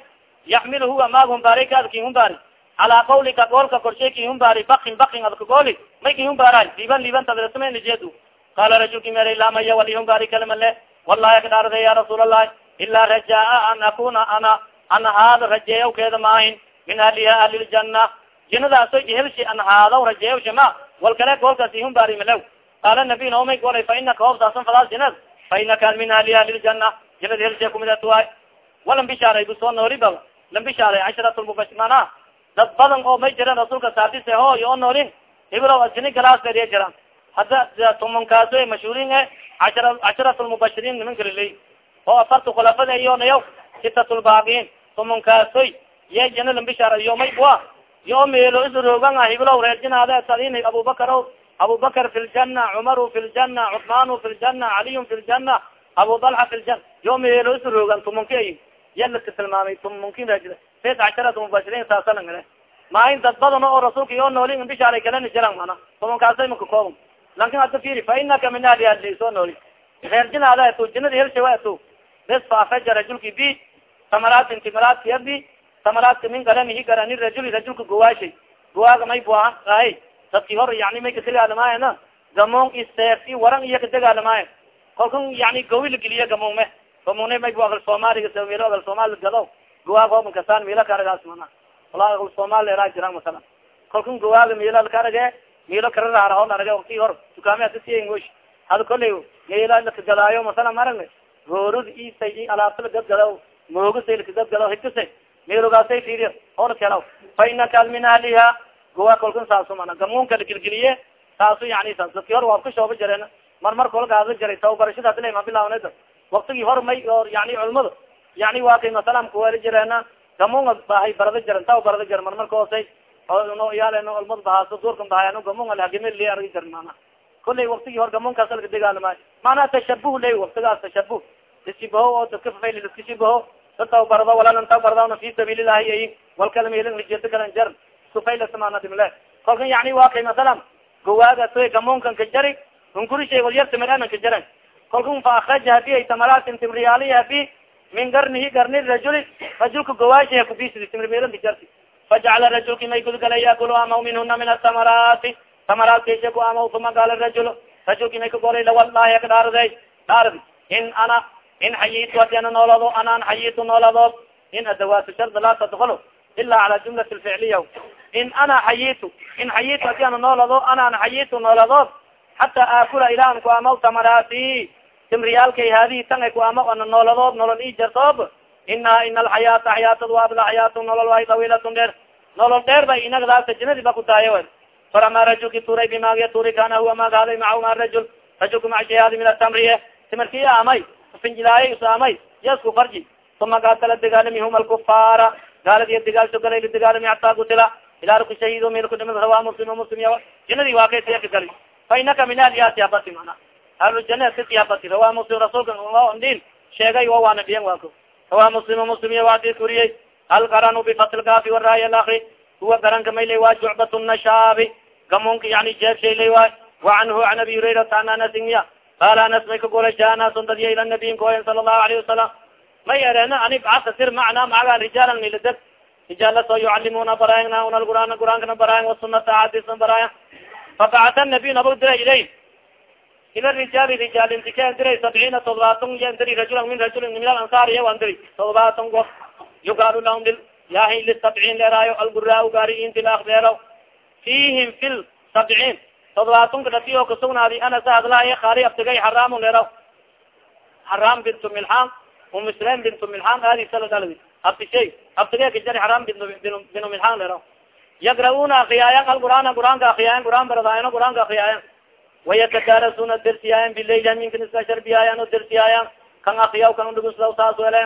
yaxmil huwa maag humbaari kaad ki humbaari calaa qawlika goolka korshay ki humbaari bakin bakin adka gooli may ki humbaaraay liban liban tadresamenjeedu qaala rajulki mere laa maya wali humbaari kalima le wallahi kadhaarade ya rasuul allahi ilaa rajaa an akuna ana an haada rajeeyawkeeda maahin min ahliha ahli ljana jinadaaso jihelshi an haadaw rajeeyawsha ma wal kale goolkaasi humbaari malew qaala nabiy naomay golay fa inaka hoobtaasan fadaas jinad fa inaka min ahli ahli ljana janada helshe kumid waay walan bishaaray bu soo nooli ba lan bishaaray casharat lmubash mana dad badan oo may jiran rasuulka saadise ho yo o noolin hibilow asini galaas beriya jiraan. Hadda tumankaaso mashhuurin e ashara casharat lmubashiriin niman kaliley oo afarta khulafada iyonayaw sitat lbaaqiin tumankaasoy ye jana lan bishaara yo may bua yo meelo isroogan a hibilow reerjinaade sadin abubakar abubakar fi ljana cumaru fi ljana cusmaanu fi ljana caliyun fi ljana abu dalxa fi ljana yo meelo isroogan tumanki ay yalaka tilmaamay tumankin sis casharat mubashiriin saasanangale maahin dad badan oo rasuulka iyo noolin bishaaray kalena jiran mana tumankaasay maka kooban lankin hadda firi fa inaka min ahli ahli soo nooli reerjinaada tu jinada helsha wa tu bes faafaja rajulki bi samaratin timaraadki abi samaraadka min garanihi garani rajuli rajulka guwaashay guwaaga may bua ahay dadki hor yani may kadegaalamaayana gamon iseef i waran iyo kadegaalamaaya kalkan yani gawi la geliya gamon me gamone may bu agal soomaaliga sa milo agal soomaali gado guwaag hooban kasaan milo karagaas mana wala agal soomaali eraa jiraan masala kalkan guwaaga milo karage milo kararaarahon arage wakti hor dukaame adasiyangosh hada koley milo lakagadaayo masala marag goorud isay i alaabta lagadgada moogasay lakagadgada higkasay meelogaasay fiiriya oona kelaw. Fa inaka min ahliha gowa kolkan saaso mana. Gamunka lagelgeliye saaso yani saas dadki hor waa ka shooba jareen mar mar kola gaada jaray tababarashada adila ma bilawnada waktigii hor may or yani culmada yani waa kay masalam kuweli jireena gamunga bahay barada jaren taw barada jaren mar marka hoosay no iyaaleno culmada bahaaso duurkan bahayan gamunga lahagime li argi jaren mana kuley waktigii hor gamunkaas laga degaalamaay maanaa tashabuh ley waktigaas tashabuh ishibaho oo dadka fafayl iska shibaho dad tababarado walalan tababaradana fi sabiililahi ay walkala meelin lijeeto kalan jar. Iskufaylsamaanadimle kolkan yani waa kay masalan gawaaga soy gamunkan ka jari unkurishay walyartimianan ka jaran kalkun fa akraja habi ay tamaratin timriyaali habi min garnihi garni rajuli. Rajulka gawaasha hakubisidi timrimeelanka jarti fajacala rajulki may gudgala yakulu amaw minhuna min atamaraati tamaraadkaisha ku amaw uma gaala rajul rajulki may kagolay lawalahi ka dhaarday dhaardi in ana in xayitu hadi ana noolado ana an xayitu nooladood in adawaatu sharda laa tadkulu ila cala jumlat lficliya in ana xayitu in xayitu hadi ana noolado ana an xayitu nooladood xata aakula ilaan ku amaw tamaraati timriyaalkay haadihi tangay ku amaw ana nooladood nolol i jartoob inaha ina alxayaata xayaatad waabla xayaatu nolol way dawiilatun dheer nolol dheer bay inagdaasa jinadi ba ku daayo farama rajulki turay bimaagya turi kana huwa maagaaday macahu ma rajul. Rajulka maca shahaadi min atamriye timarkiya amay finjilaaye is amay yasku farji. Uma gaatala degaalami alkufaara gaaladiya degaalso galay ladegaalami hataa kutila ilaa ku shahido meel ku dhimid rawa muslim muslim ya jinadii waa kay siya ka gali fa inaka min ahli asiyabati mana ahlujana ka siyabati. Rawa muslim rasuulka ndin sheegay o waana dhiyan waako rawa muslim muslim ya waadi kuriyey algaranu bifatl gaafi waraaya lakri huwa garanka maylay waa jucbat nashaabi gamunka yani jeebshaylay waay wa. Canhu an abi hurayrata an anasin ya. Qaala anas may ka golay jaa naasun dadya ila nabiyin koyen sala allahu alayhi wasalam may ereena ani bcasa sir macna macaga rijaalan niladad rijaalaso yucalimuna baraayana una qur'aan qur'aankana baraayan wasunata xadiisna baraayan fabacata nabiy nabag diray ilay ila rijaali rijaalintika diray sabciina todobaatan yan diri rajulan min rajulin min alansaar iya wan diri todobaatan gof yugaalo lahum lil lisabciin leeraayo alguraa gaariinti laakbeero fihim fil sabciin todobaatanka dhati oo kasugnaadi ana sa hadlahay kaali abtigay xaraamu leeraw xaraam bintu milxaan umislen bintu milxaan aadi saladaldi abtishay abtigay kajari xaraam binu milxaan leeraw yagra-una akiyaayan alqur'aana qur'aanka akiyaayan qur'aan baradaayan qur'aanka akiyaayan wayatadaarasuna dersiyaayan bilayl minkan iska sharbiyaayan o dersiyaayan kan akiyaw kan udhugusla saas wele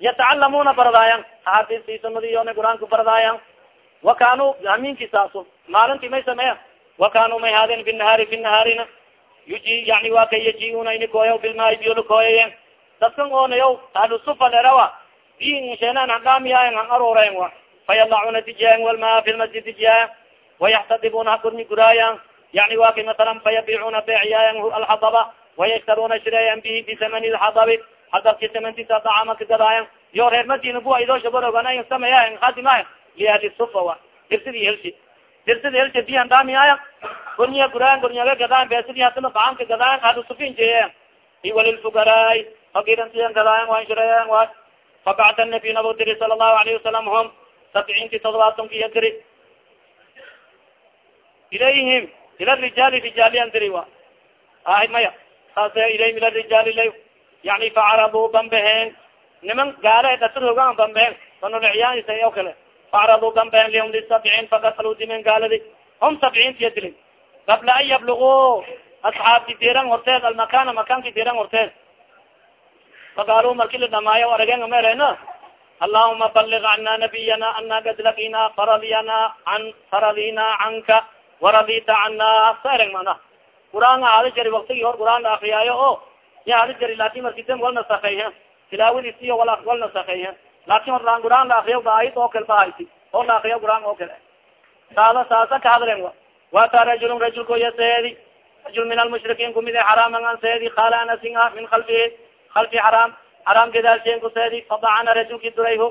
yatacalamuna baradaayan axaadiistiisanadiyoona qur'aanka baradaayan wa kaanuu haminki saaso maalinti may sameeya wa kaanuu may haadeen fi nahaari fi yuji yani waa kay yaji-una ini kooya bilmaay biyolo kooyayen dadkan oonayaw ahlusufa lerawa bi sheenaan handhaamiyaayan han arooreen wa fayalacuna dijiyaayan walmaa fi lmasjid dijiyaayan wayaxtadibuna hakurni guraayan yani wa kay masalan fayabicuna beeciyaayan alxadaba wayashtaruna shireeyan bihi bisamani lxadabi xadabki samantiisa dacama kagadaayan yo reer madina bua idooshaarogan sameeya khadimaya liahli sufa wa dirsidi helsi dirsidi helsi biyan dhaamiyaaya gornya guraayan gornyaga gadaayan beesidi hadana dacaamka gadaayan ahlu sufin jeeyayan iwalilfugaraai fakirantiyan gadaayan waan shireeyan wa fabacta nabiy nabo diri sala allahu alayhi wasalam hum sabciinti todobaatanka iya diri ilayhim ila rijaali rijaaliyan diri wa ahay maya saase ilayhim ila rijaali lay yani facraduu bambaheen niman gaala dhatiroogaan bambaheen banulcyaanisa o kale facraduu bambaheen lihum lisabciin fakataluu dimen gaaladi hum sabciintiya dilin qabla an yabluguu asxaabki diran horteed almakana makaanki diran horteed faqaaluu marki la dhamaayo aragen merena allahuma balig cana nabiyana ana gad lakina faradiyana an faradina canka waradita cana sareng mana quraan aada jari waktigi hor quraan la akriyaayo o ya aada jari laakin markidem wal nasakeyhe tilaawadiisiyo wal wal nasakeyhe laakin hor laan quraan la akriyo baayid oo kale bahayti oo la akriyo quraan oo kale saada saasa ka hadlen wa wata rajulun rajulko yaseedi rajul min almushrikiin kumid xaraaman an seedi qaala anasin a min kalfihi kalfi xaraam xaraam gadaalseen kuseedi fadacana rajulki durayhu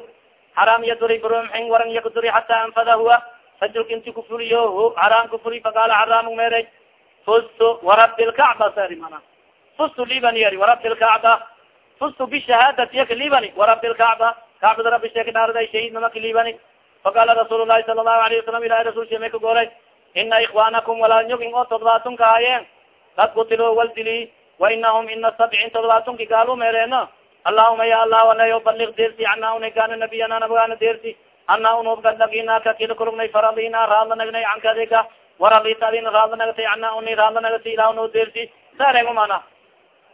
xaraam iya duray brumxin waran iya kuduri xata anfada huwa rajulka inti kufuliyo hu xaraam kufuri faqaala xaraamu meeray fustu warabi lkacba sari mana. Fustu libani yari warabi lkacba fustu bishahaadati yaka libani warabi lkacba kacbada rabi sheeka dhaarday shahid namaka libani. Faqala rasuul lahi sala lahu alayه wasalam ilahi rasul she may ka goolay ina ikwaanakum walaalnyogin oo todobaaton ka haayeen kad kutilo wal dili wa inahum ina sabcin todobaatonki gaalu meeleeno allahuma ya allah alayo balik dersi ana una gaana nabiyana nabagaana dersi ana unubgadlaginaka kila kurugnay faradina raadla nagnay canka adega waralita adina raadla nagatay ana uni raadla nagati ilah no dersi saarego mana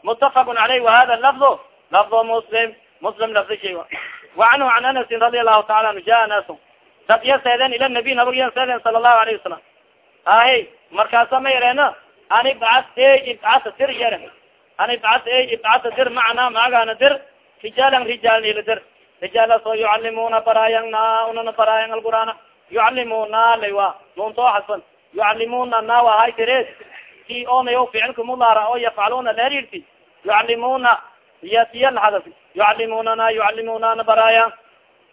mutafaqun caleyh wahada lafdo lafdo muslim muslim lafdi shay wa can anasin radi allahu taala anhu ja nasu dad ya seeden ila nabi nabag yan seeden sala allahu alayhi wasalam ahi markaasa ma yareeno an ibcas e ibcasa dir yare an ibcas e ibcasa dir macna maagana dir rijaalan rijaalnila dir rijaalaso yucalimuna baraayan na unana baraayan alqur'aana. Yucalimuna laywa nuntoo xasan yucalimuna na wa hay tireed. Ki onayo ficilka mudara oo yafcaluna lerirti yucalimuna yatiyalhadaf yucalimunana yucalimunana baraayan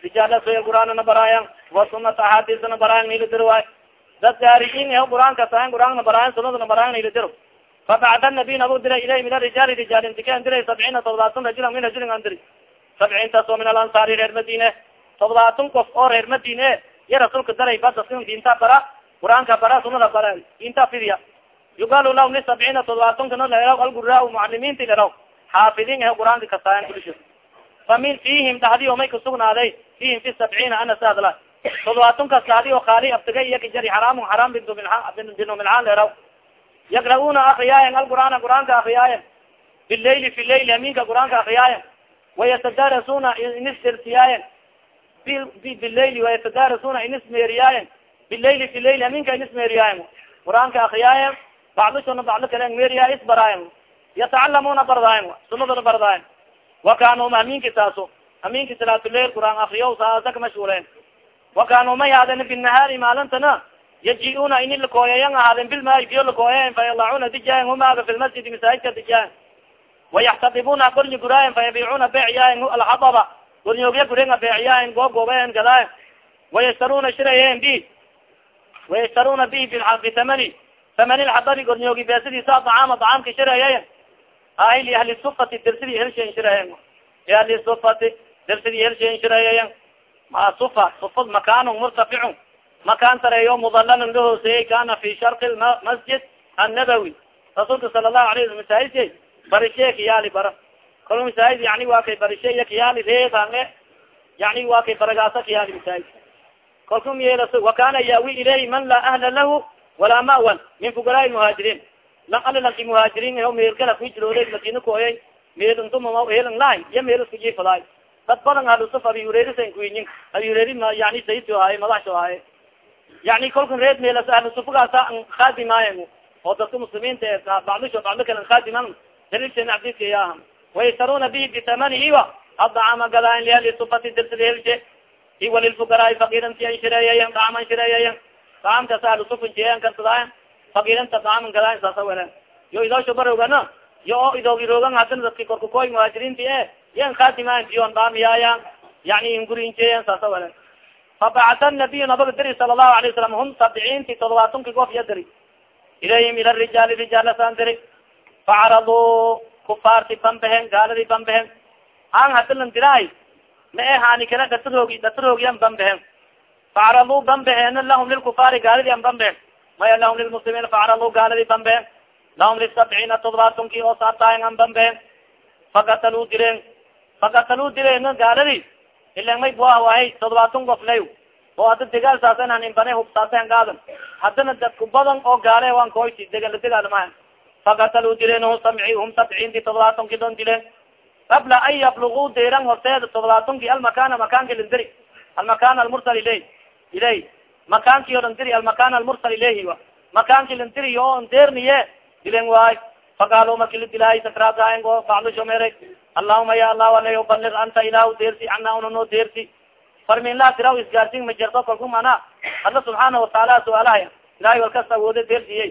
rijaalaso qur'aanana baraayan wa sunata axaadiisana baraayan nila dir waay. Dad gaariin qur'aanka sahan qur'aanna baraayan sunadana baraayan nila diro fabacda nabi nabu diray ilayh min arijaali rijaal intikan diray sabciina toddobaatan rajulan min rajulin an diri sabciintaas min alansaari reer madine toddobaatan qof oo reer madine iya rasuulka daray badasin diinta bara qur'aanka bara sunada bara diinta fidiya. Yugalu lah li sabciina toddobaatanka leraw alguraa mucalimiinti leraw xaafidin he qur'aanka kasaayan kulisho fa min fihim dhahdi o may kasugnaaday fihim fi sabciina ana sadla todobaatankas dhahdi oo kaali abtiga iya kajari xaraamu xaraam bintu binu milxaan leraw yagra'una akriyaayan alqur'aana qur'aanka akriyaayan bilaili fi lail aminka qur'aanka akriyaayan wayatadarasuna inisdersiyaayan bilaili wayatadarasuna inismeeriyaayan bilaili fi lail aminka inismeeriyaayan qur'aanka akriyaayan bacdishona bacdo kale meeriya isbaraayan yatacalamuna bardaayan sunadana bardaayan wakanum aminki taaso aminki salaatulail qur'aan akriyo saasa ka mashhuuleen wakanuu may haaden binahaari maalintana yaji-una ini lakooyayan ahaaden bilmaay biyo lakooyayan fayadacuna dijaayan humaaga fi lmasjidi masaajidka dijaayan wayaxtadibuna gornyi guraayan fayabicuna beeciyaayan alxadaba gornyoogya gurenga beeciyaayan goob goobayan gadaayan wayashtaruna shirayayan bi wayashtaruna bi bitamani tamani lxadabi gornyoogi beesadiisa dacaama dacaamka shirayayan ahi liahli sufati dersidii helshaen shirayayan liahli sufati dersidii helshaen shirayayan ma sufa sufad makaanu murtaficun makaan sareeyo mudalalin lahooseeyey kana fi sharki masjid annabawi rasuulka sala lahu alayh sala masaajidka barishe kiyaali bara. Kal masaajid yani waa kay barishe iya kiyaali reedange yani waa kay baragaasa kiyaali masaajid kalku miyels wakana yaawi ilayhi man laa ahla lahu walaa mawan min fugaraa muhaajiriin. Lang ali lanki muhaajiriin meelkala kujirooley madina kooyay meelntuma helan lahay iya meel isku jiifadaay dad badan halusuf abi hurerisan kuinin abi hureri yani sayidka ahaaye madaxsha ahaaye yani kolkan reed meelas ahlusufugaasa an khadimaayan oo dadka muslimiinta bacdisho bacdo kale khadiman dalilshen abdiska yaha wayastaruna bihi bitamanihiwa adacama gadaayan liali sufati dirsida helshe iwa lilfugaraai fakiranti an shireeyayan dacaman shireeyayan dacamkaas ahlusufin jeeyan karsadaayan fakiranta dacaman gadaayan saasa welen. Yo idoosho barogana yo o idoogirogan hadana dadki korkakoy muhaajiriinti e. Yan khadimayan biyon dhaamiyaayan yani ingurinjeeyan saasa welen. Fabacata nabiy nabaga diri sala lahu alayه wasalam hum sabciinti todobaatanki goof iya diri ilayhim ila rijaali rijaalasaan diri facraduu kufaarti bambehen gaaladi bambehen han hadilan diraay ma e hani kala dataroogi dataroogiyan bambehen facraduu bambehen lahum lilkufaari gaaladi an bambehen maya lahum lilmuslimiin facraduu gaaladi bambehen lahum lisabciina todobaatanki oo saartaayan an bambeen fakataluu dileen fakataluu dileen gaaladi ilan may bua wahay todobaatan gof lay oo hadda degaal saasan haninbane hubsaasen gaadan haddana dadku badan oo gaale waan koyti degal degaalmaha fakataluu dileen hum samci hum sabciinti todobaatanki don dileen qabla an yabluguu deeran horteeda todobaatanki almakana makaanki lindiri. Almakan almursal iley iley makaanki o landiri almakan almursal ilehi wa makaanki lindiri o deerniye dilen waay faqaalo marki ladilahay sakraadaango bacdisho mere allahuma ya allah alayo balig anta ilahu deersi ana una noo deersi farminlaa tiraw isgaarsin ma jerto kalku mana alla subxaana wataala suaalahay ilahay walkas awoode deersiye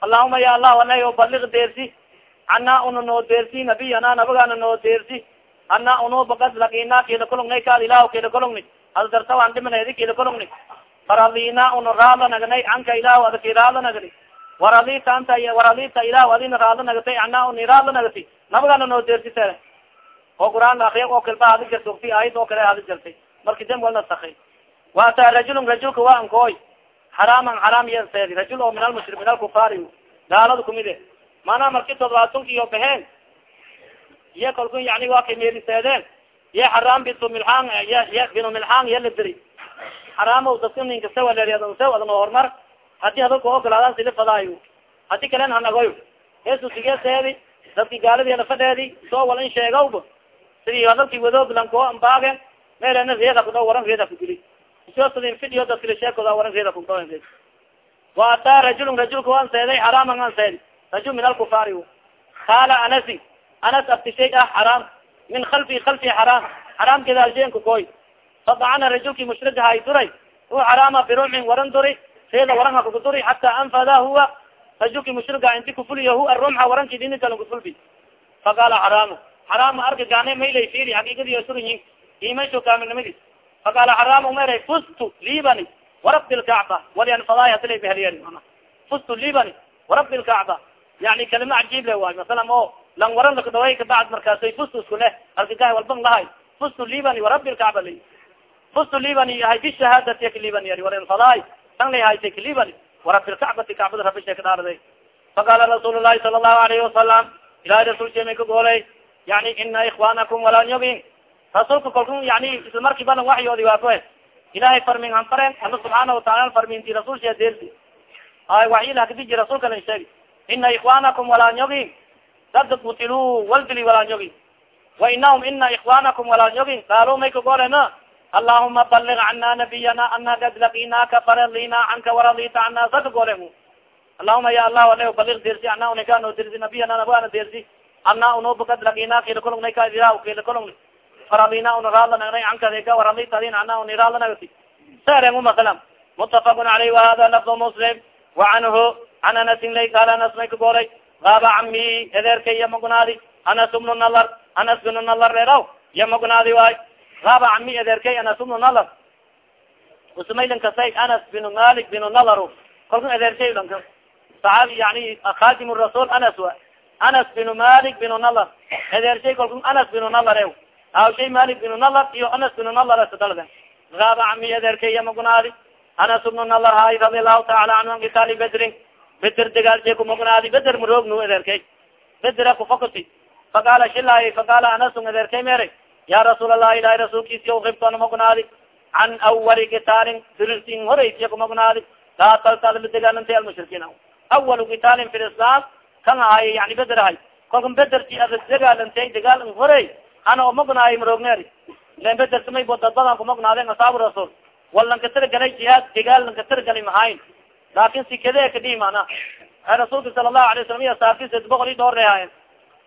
allahuma ya allah alayo balig deersi ana una noo deersi nabiyana nabagana noo deersi ana uno bagad lakina keda kolongnay kaad ilahu keda kolongni ada dartawan dhimanedi keda kolongni faradina una raada nagnay anka ilahu ada ki raada nagni waradita anta waradita ilah adina raado nagatay ana ni raado nagati nabagana noo deersi tere. Oo quraan akriya oo kalba hadi jarta ogti aayad oo kale hadi jartay marki dem wal nasakay waataa rajulun rajulka waa ankooy xaraaman xaraam yan seedi. Rajul oo min almushri min alkufaari gaalada kumide maanaa marki todobaatunka baheen iyo kalku yani waa kay meeliseedeen iyo xaraam bintu milxaan y binu milxaan iya la diri. Xaraamo dadka ninka sawaleeriyasaw adano horumar haddii hadalka ogolaadaan sila fadaayo. Hadi kalen hanagoy heesu sigeseedi dadki gaaladi lafadheedi soo walan sheegawba sidii hadalki wadooglanko ambaage meelena reeda kudho waran reeda kudili isosadin fidio dadkila sheekooda waran reeda kudho wa ataa rajulun rajulka waan seeday xaraaman an seedi rajul min alkufaari qaala anasi anas abtishay ah xaraam. Min kalfi kalfi xaraam. Xaraam gedaalsheenka koy fadacana rajulki mushrig hay duray. U xaraama biruuxin waran duri seeda waranha kukuduri xata anfada huwa. Rajulki mushriga inti kufuliya hu arumxa waranki dini kalan kufulbi faqaala xaraama xaraama arka gaane maylay firi xaqiiqadi surinyi imasho kaamilnimadis faqaala xaraama umeray fustu libani warabbi lkacba walian fadaay hadilay beheliyen fustu libani warabbi lkacba yani kalima cajiib le waay masalan o lang waran lakadaway kabacd markaasay fustu isku leh arkigaha walban lahay fustu libani warabbi lkacba li fustu libani yahay bishahaadati kalibani yari walian fadaay tan la haytay kalibani warabbi lkacbati kacbada rabi shee ka dhaarday faqaala rasuul lahi sala allahu alayhi wasalam ilahay rasulka may ka goolay yani ina ikwaanakum walan yogin rasuulka kalku yani isla marki balan waxyoodi waakoe ilahay farmin hanfaren alla subxaana wataala farminti rasul shee deersi ay waxyilakadiji rasuulka lan sheegi. Ina ikwaanakum walan yogin dad kutiluu waldili walan yogin wa inahum ina ikwaanakum walan yogin qaalo may ka goolena allahuma balig cana nabiyana ana kad lakinaka faradina canka waradita cana saka golen allahuma ya allah ale balig dersi ana unikano dersi nabiyana nabana dersi ana unoba kad lakina kila kolongnay kaira kila faradina una raadla nagnay canka deka waradita adin ana uni raadla nagati saren masalam mutafaqun alayh wahada lafdu muslim. Wacanhu an anasin lay kaala anas may ka golay gaaba cami ederkay iya magnaadi anas bnu nalar anas bnu nalar reeraw iya magnaadi waay. Gaaba cami ederkay anas bnu nalar usmaylan kasay anas binu malik binu nalaru kalku edershay lanka saxaabi yani khadim rasul anas wa anas binu malik binu nalar edershay kalku anas binu nalar ew awshay malik binu nalar iyo anas binu nalar sadalda gaaba cami ederkay iya magnaadi anas bnu nalar hay radi allahu taala canhu an kitaali bedrin beder degaalshe kumagnaadi beder maroognu ederkay bedera kufakati faqaala shilaayi faqaala anasun ederkay mere ya rasuul allah ilahi rasuulkiisi ukibtona magnaadi can awali kitaalin dirirtin horeysiya kumagnaadi laa taltaad la degaalantay almushrikiin awalu kitaalin fi lislam kan ahay yani beder ahay. Kolkan bederti ada degaalantay degaal horey ana omagnaay maroogneeri ilan bedersamay bo dad badan kumagnaadeen asaabu rasuul wal lankatira galay jihaad degaal lankatira galay mahayn laakin sikade kadii mana. Rasuulka sala allahu alay salam iya saarti sad boqol i dhowr rehayen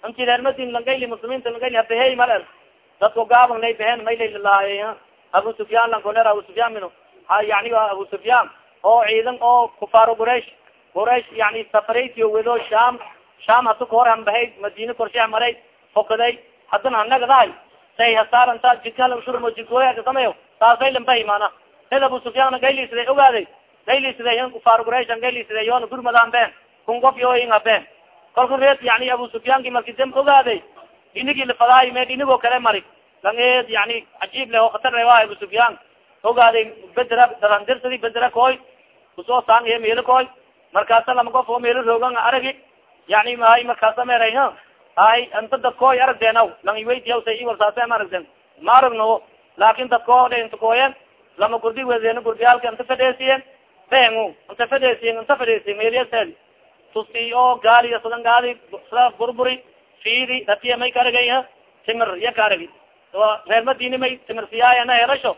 inti reer madin langayli muslimiinta langayli habehey maler dadko gaaban lay behen may laylalaay abu sufyaan lankoler abu sufyaan mino yani abu sufyaan oo ciidan oo kufaaro quraish quraish yani safaraytiyo wedo sham. Sham hadu kahor hanbahay madina korshe maray fokaday haddana hanagadahay say hasaaranta jidkalshurmo jidkooyaka sameyo saasay lambahi mana ed abu sufyaan gaylisday ogaaday gaylisday kufaar quraish gaylisday yoona gurmadaan been kun qof yoinga been. Kolka reed yani abu sufyaanki marki dem ogaaday inigi lafadaay me inigoo kale mari. Lang eed yani cajiib leh oo khatar le waa abu sufyaan. Ogaaday bedera darandirsadi bedera koy ku soo saangaya meelo koy markaasa lama qof oo meelo roogan aragi. Yani mahay markaasa meray ha hay inta dadkooy aragdeenaw lang iweydiyaw sa iwarsaase ma aragden ma aragno laakin dadkoo dhe inta kooyen lama gurdi wedeena gurdiyaalka inta fadheesiyen bengu inta fadheesiyen inta fadheesiyen meliyaseedi tusi oo gaali sadan gaali sida burburi fiidi datiya may ka aragay ha? Timir iya ka aragi reer madini may timir siyaayana herasho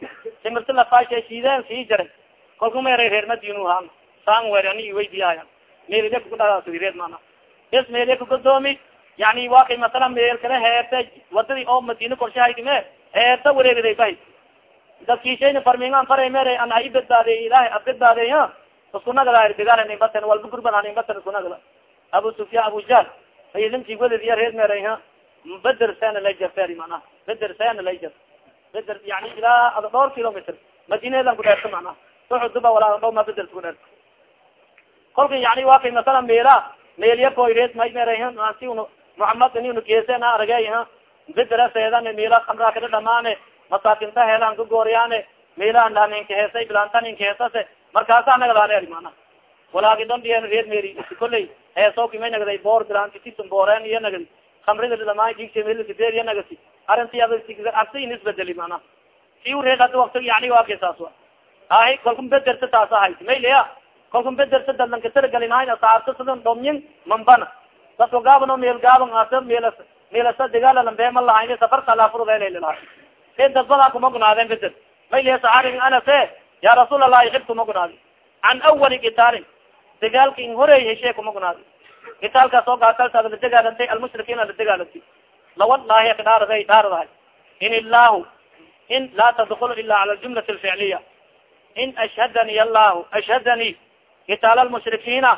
timirti lafaasha siideen sii jara kolku ma reer madinu haan saan wer ani iweydiyaaya meelide kukudhaareed mana bes meeliya kugadoomi yani wa kay masala meel kale heerta wadadii oo madina korshahayime heerta wareegiday bahay dadkiishayna farmingan faray mere an ai badbaadey ilahay a badbaadey ha iskunagada digaalaninbaten walba gurban haninbaten iskunagada abu sufyaan abu jahl. Aylinki wadadiya reer meray ha beder sena lajar feri mana beder sena lajar beder yani ilaa ada dhowr kilometr madinedan ku dheerta mana uxuduba walaa ma beder ku dheerta kolka yani wa kay masala meela meelya koyreed may anti un muhamad ha bidra seedan meela kamraa kada dhamaane masaakinta heelaan ka gooriyaane meelahan dhaninka heesay bilantan inka heesase markaasa nagadaane mana. Walaagi don dhiyen reed meri. Koley heesooki may nagaday boor bilantitisum booreen iyo nagadi kamrida dhamaay digsemelkadeer iyo nagasi arinti arsi in isbedeli mana si. U reed hada wakti yani waa wa ahi kalkun bederta taasa hayd mayliya kalkun bederta dadlanka taragalinahayn asaabta sidan dhomyin mambana dadka gaaban oo meel gaaban asa meelas meelasa dagaalalambeema lahayn safarta laafurudalalaha e dadbada kuma gunaadeen beder mayliya saxaabi anase ya rasuul allah ib kuma gunaadi can awali kitaalin dagaalka in horeey heshee kuma gunaadi kitaalkaas oo gaakaltaada la dagaalantay almushrikiina la dagaalantay. Lawalahi kadhaaraday dhaaradahay in illahu in laa tadkul ila cala jumlat alficliya. In ashhadani allahu ashhadani kitaal lmushrikiina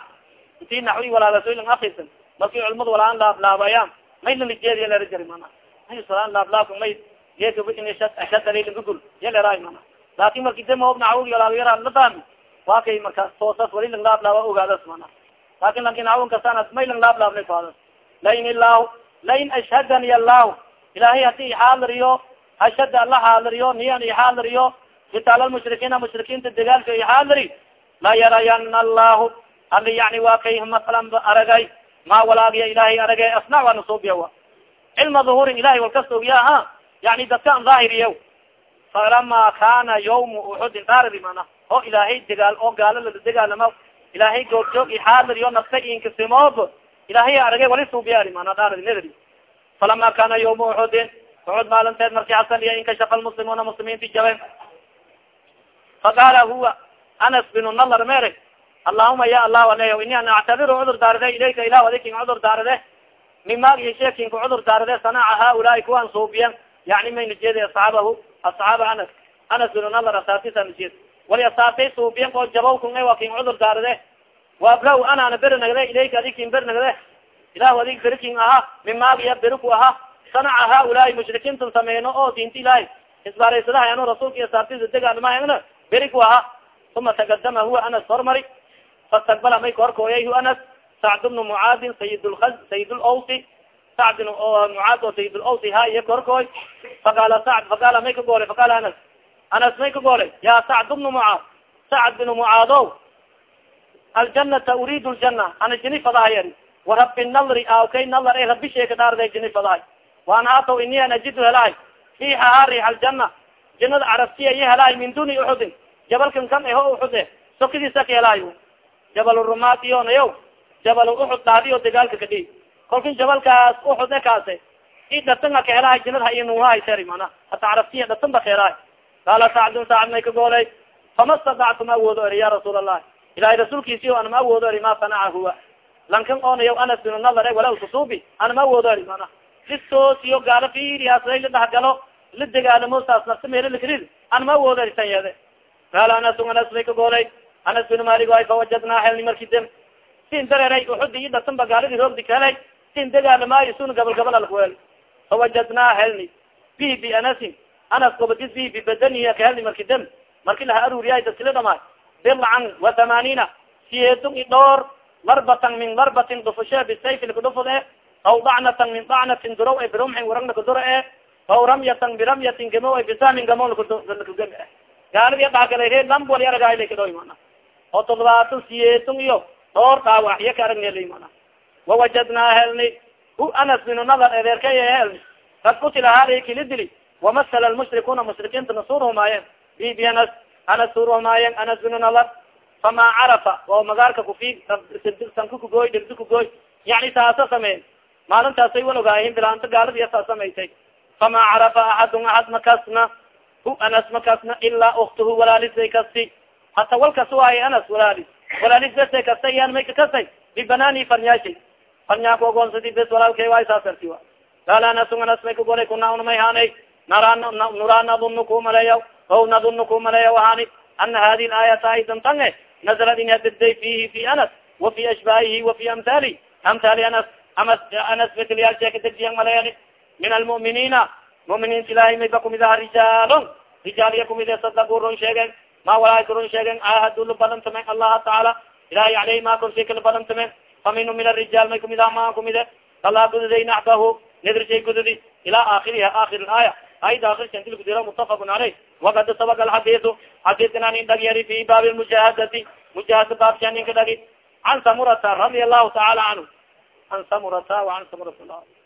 inti naxwi walaagasooylan akisan marki culamadu walaan laablaabayaan may lalijeediya lera jari mana may salaan laablaabka may geekashadalilagugul yaleraay mana laakin marki demoob naxwi walaagyara ladaan waa kay markaas toosas wali laablaaba ogaadas mana laakiin lanki naxwin kasana may laablaabnay faadas. Lain illahu lain ashhadani allahu ilahay haddii ixaadiriyo ashhada ala xaadiriyo niyan ixaadiriyo kitaal lmushrikiina mushrikiinta dagaalka ixaadiri la yarayana allahu ali yani waa kay masalan aragay ma walaagiya ilahay aragay asnac waa nasuubiya wa cilma duhurin ilahay walkasta ogya ha? Yani dadka an daahiriya falama kana yawma uxudin dhaaradi mana oo ilaahay dagaal oo gaalo lala dagaalama. Ilaahay googjoog ixaadiriyo nafsa inkasimoob ilahay aragay wali suubiya mana dhaaradi nadari falama kana yawma uxudin uxud maalinteed marki hasan iyo inkashafa lmuslimuuna muslimiinti jaben faqala huwa anas bin nadar mere allahuma ya allah aleyo ini an actabiru cudur daarade ilayka ilah adikin cudur daarade. Mimagi sheekinka cudur daarade sanaca haulaai kuwan suubiyan yani mayna jeedi asxaabahu asxaaba anas. Anas bin nadar asaatisa najeed wali asaatay suubiyan oo jabaw kun wa kin cudur daarade. Waablaw anana beri nagde ilayka adikin beri nagde ilah adig berikin ahaa mimagiya beriku ahaa sanaca haulaai mushrikiintun sameyno oo diinta ilahay isbaaraysadaha anu rasuulka asaartisa degaanmaana beriku ahaa uma takadama huwa anas hormari fastaqbala may kahorkooyay anas sacd bnu mucaadin sayid sayid lawsi sacd mucaad oo sayid lawsi ha iya kahorkooy faqaala sacd faqaala may ka goolay faqaala anas anas may ka goolay ya sacd bnu mucaad sacd bnu mucaado aljanata uriid ljana ana jini fadahay ari warabi nadri awkay nadar e rabi sheeka dhaarday jini fadahay waan haataw ini an ajidu helahay riixaha riix aljana janada carabtiya iyo helahay min duni uxudin jabalkan kan eho uxude sokidiisa ka helaayo jabal rumaat iyonayo jabal uxud dhaadiyo dagaalka kadhi kolkin jabalkaas uxud e kaase i dhatanga ka helahay janad hainunhahayser mana hata carabtiya dhatan ba ka helahay qaala sacdun sacd may ka goolay fama stadactu ma awoodo eri ya rasuul allah ilahay rasuulkiisi o ana ma awoodo eri ma sanaca huwa? Lankan onayo anas bin nadar e wala kusubi ana ma awoodo eri mana listoosiyo gaalo fiiriyaasay la dhahgalo la degaalamo saas nafta meelo lakrid ana ma awoodo eri tan yeede qaala anasun anas may ka goolay anas bin malik ay fawajadnaa helni marki dem sin dareeray uxudi i dhatan ba gaaladi roogdi ka helay sin degaalamaayo sun gabal gabal alkuel fawajadnaa helni bi bi anasin. Anas gobadis bi bi badaniya ka helni marki dem marki laha aruriyaay dadkila dhamaay bilcan wa thamaniina siyeedun i dhoor larbatan min larbatin dhufushe bisayfi lakudhufud e aw dacnatan min dacnatin durow e birumxin warag lakuduro e. Aw ramyatan biramyatin gamo e. Bisamin gamo lakugam e gaaladi dhagala lambol aragaylakadhoy mana oo todobaatan siyeeton iyo dhoor dhaawaxyo ka aragnela mana wawajadnaa helni hu anas binu nadar edeerkay helni. Kad kutila hali kili dili wamasala lmushrikuuna mushrikiinta nasuurhumaayeen bi bi anas anas suurhumaayeen anas binu nadar. Fama carafa oo magaarka kufi sanka kugoy dhirsi kugoy yani taasa sameyn. Maalintaasay wal ogaayihin bilaanta gaaladiya saa samaysay fama carafa axadun axad makasna hu anas makasna ilaa uktuhu walaalisay kasi hata walkas waaye anas walaalis walaalis bese kastay yan may kakastay bibanani farnyaashay farnyaaka ogoonsadi bes walaalkay waay saasarti wa. Qaala anasun anas may kagolay kuna unamay haanay nara nuraa nadunu ku maleeya o nadunu ku maleeya haani ana hadi laayata aydan tange. Nazalad in hadday fihi fi anas. Wa fi ashbaahihi wa fi amhali amhali anas. Amas anas betlyaal sheeka dejiyan maleeyani min almu'miniina mu'miniinta ilahay may ba kumidaha rijaalon rijaal iya kumide sadaqu run sheegen ma walaa run sheegen ahadu la balantamen allaha tacaala ilahay aleyhi ma korshay la balantamen faminu min arijaal may kumidaha maa kumide kalaa gududay naxbahu nedr shay gududi ila aakiriha aakir aaya ayda akirsan gudira mutafaqun caleyh wakad sabaq alxadisu xadiiskan anin dhagyari fi baabi lmujaahadati mujaahada baabsha ninka dhagi can samurata radia allahu tacaala canhu an samurata وan samurata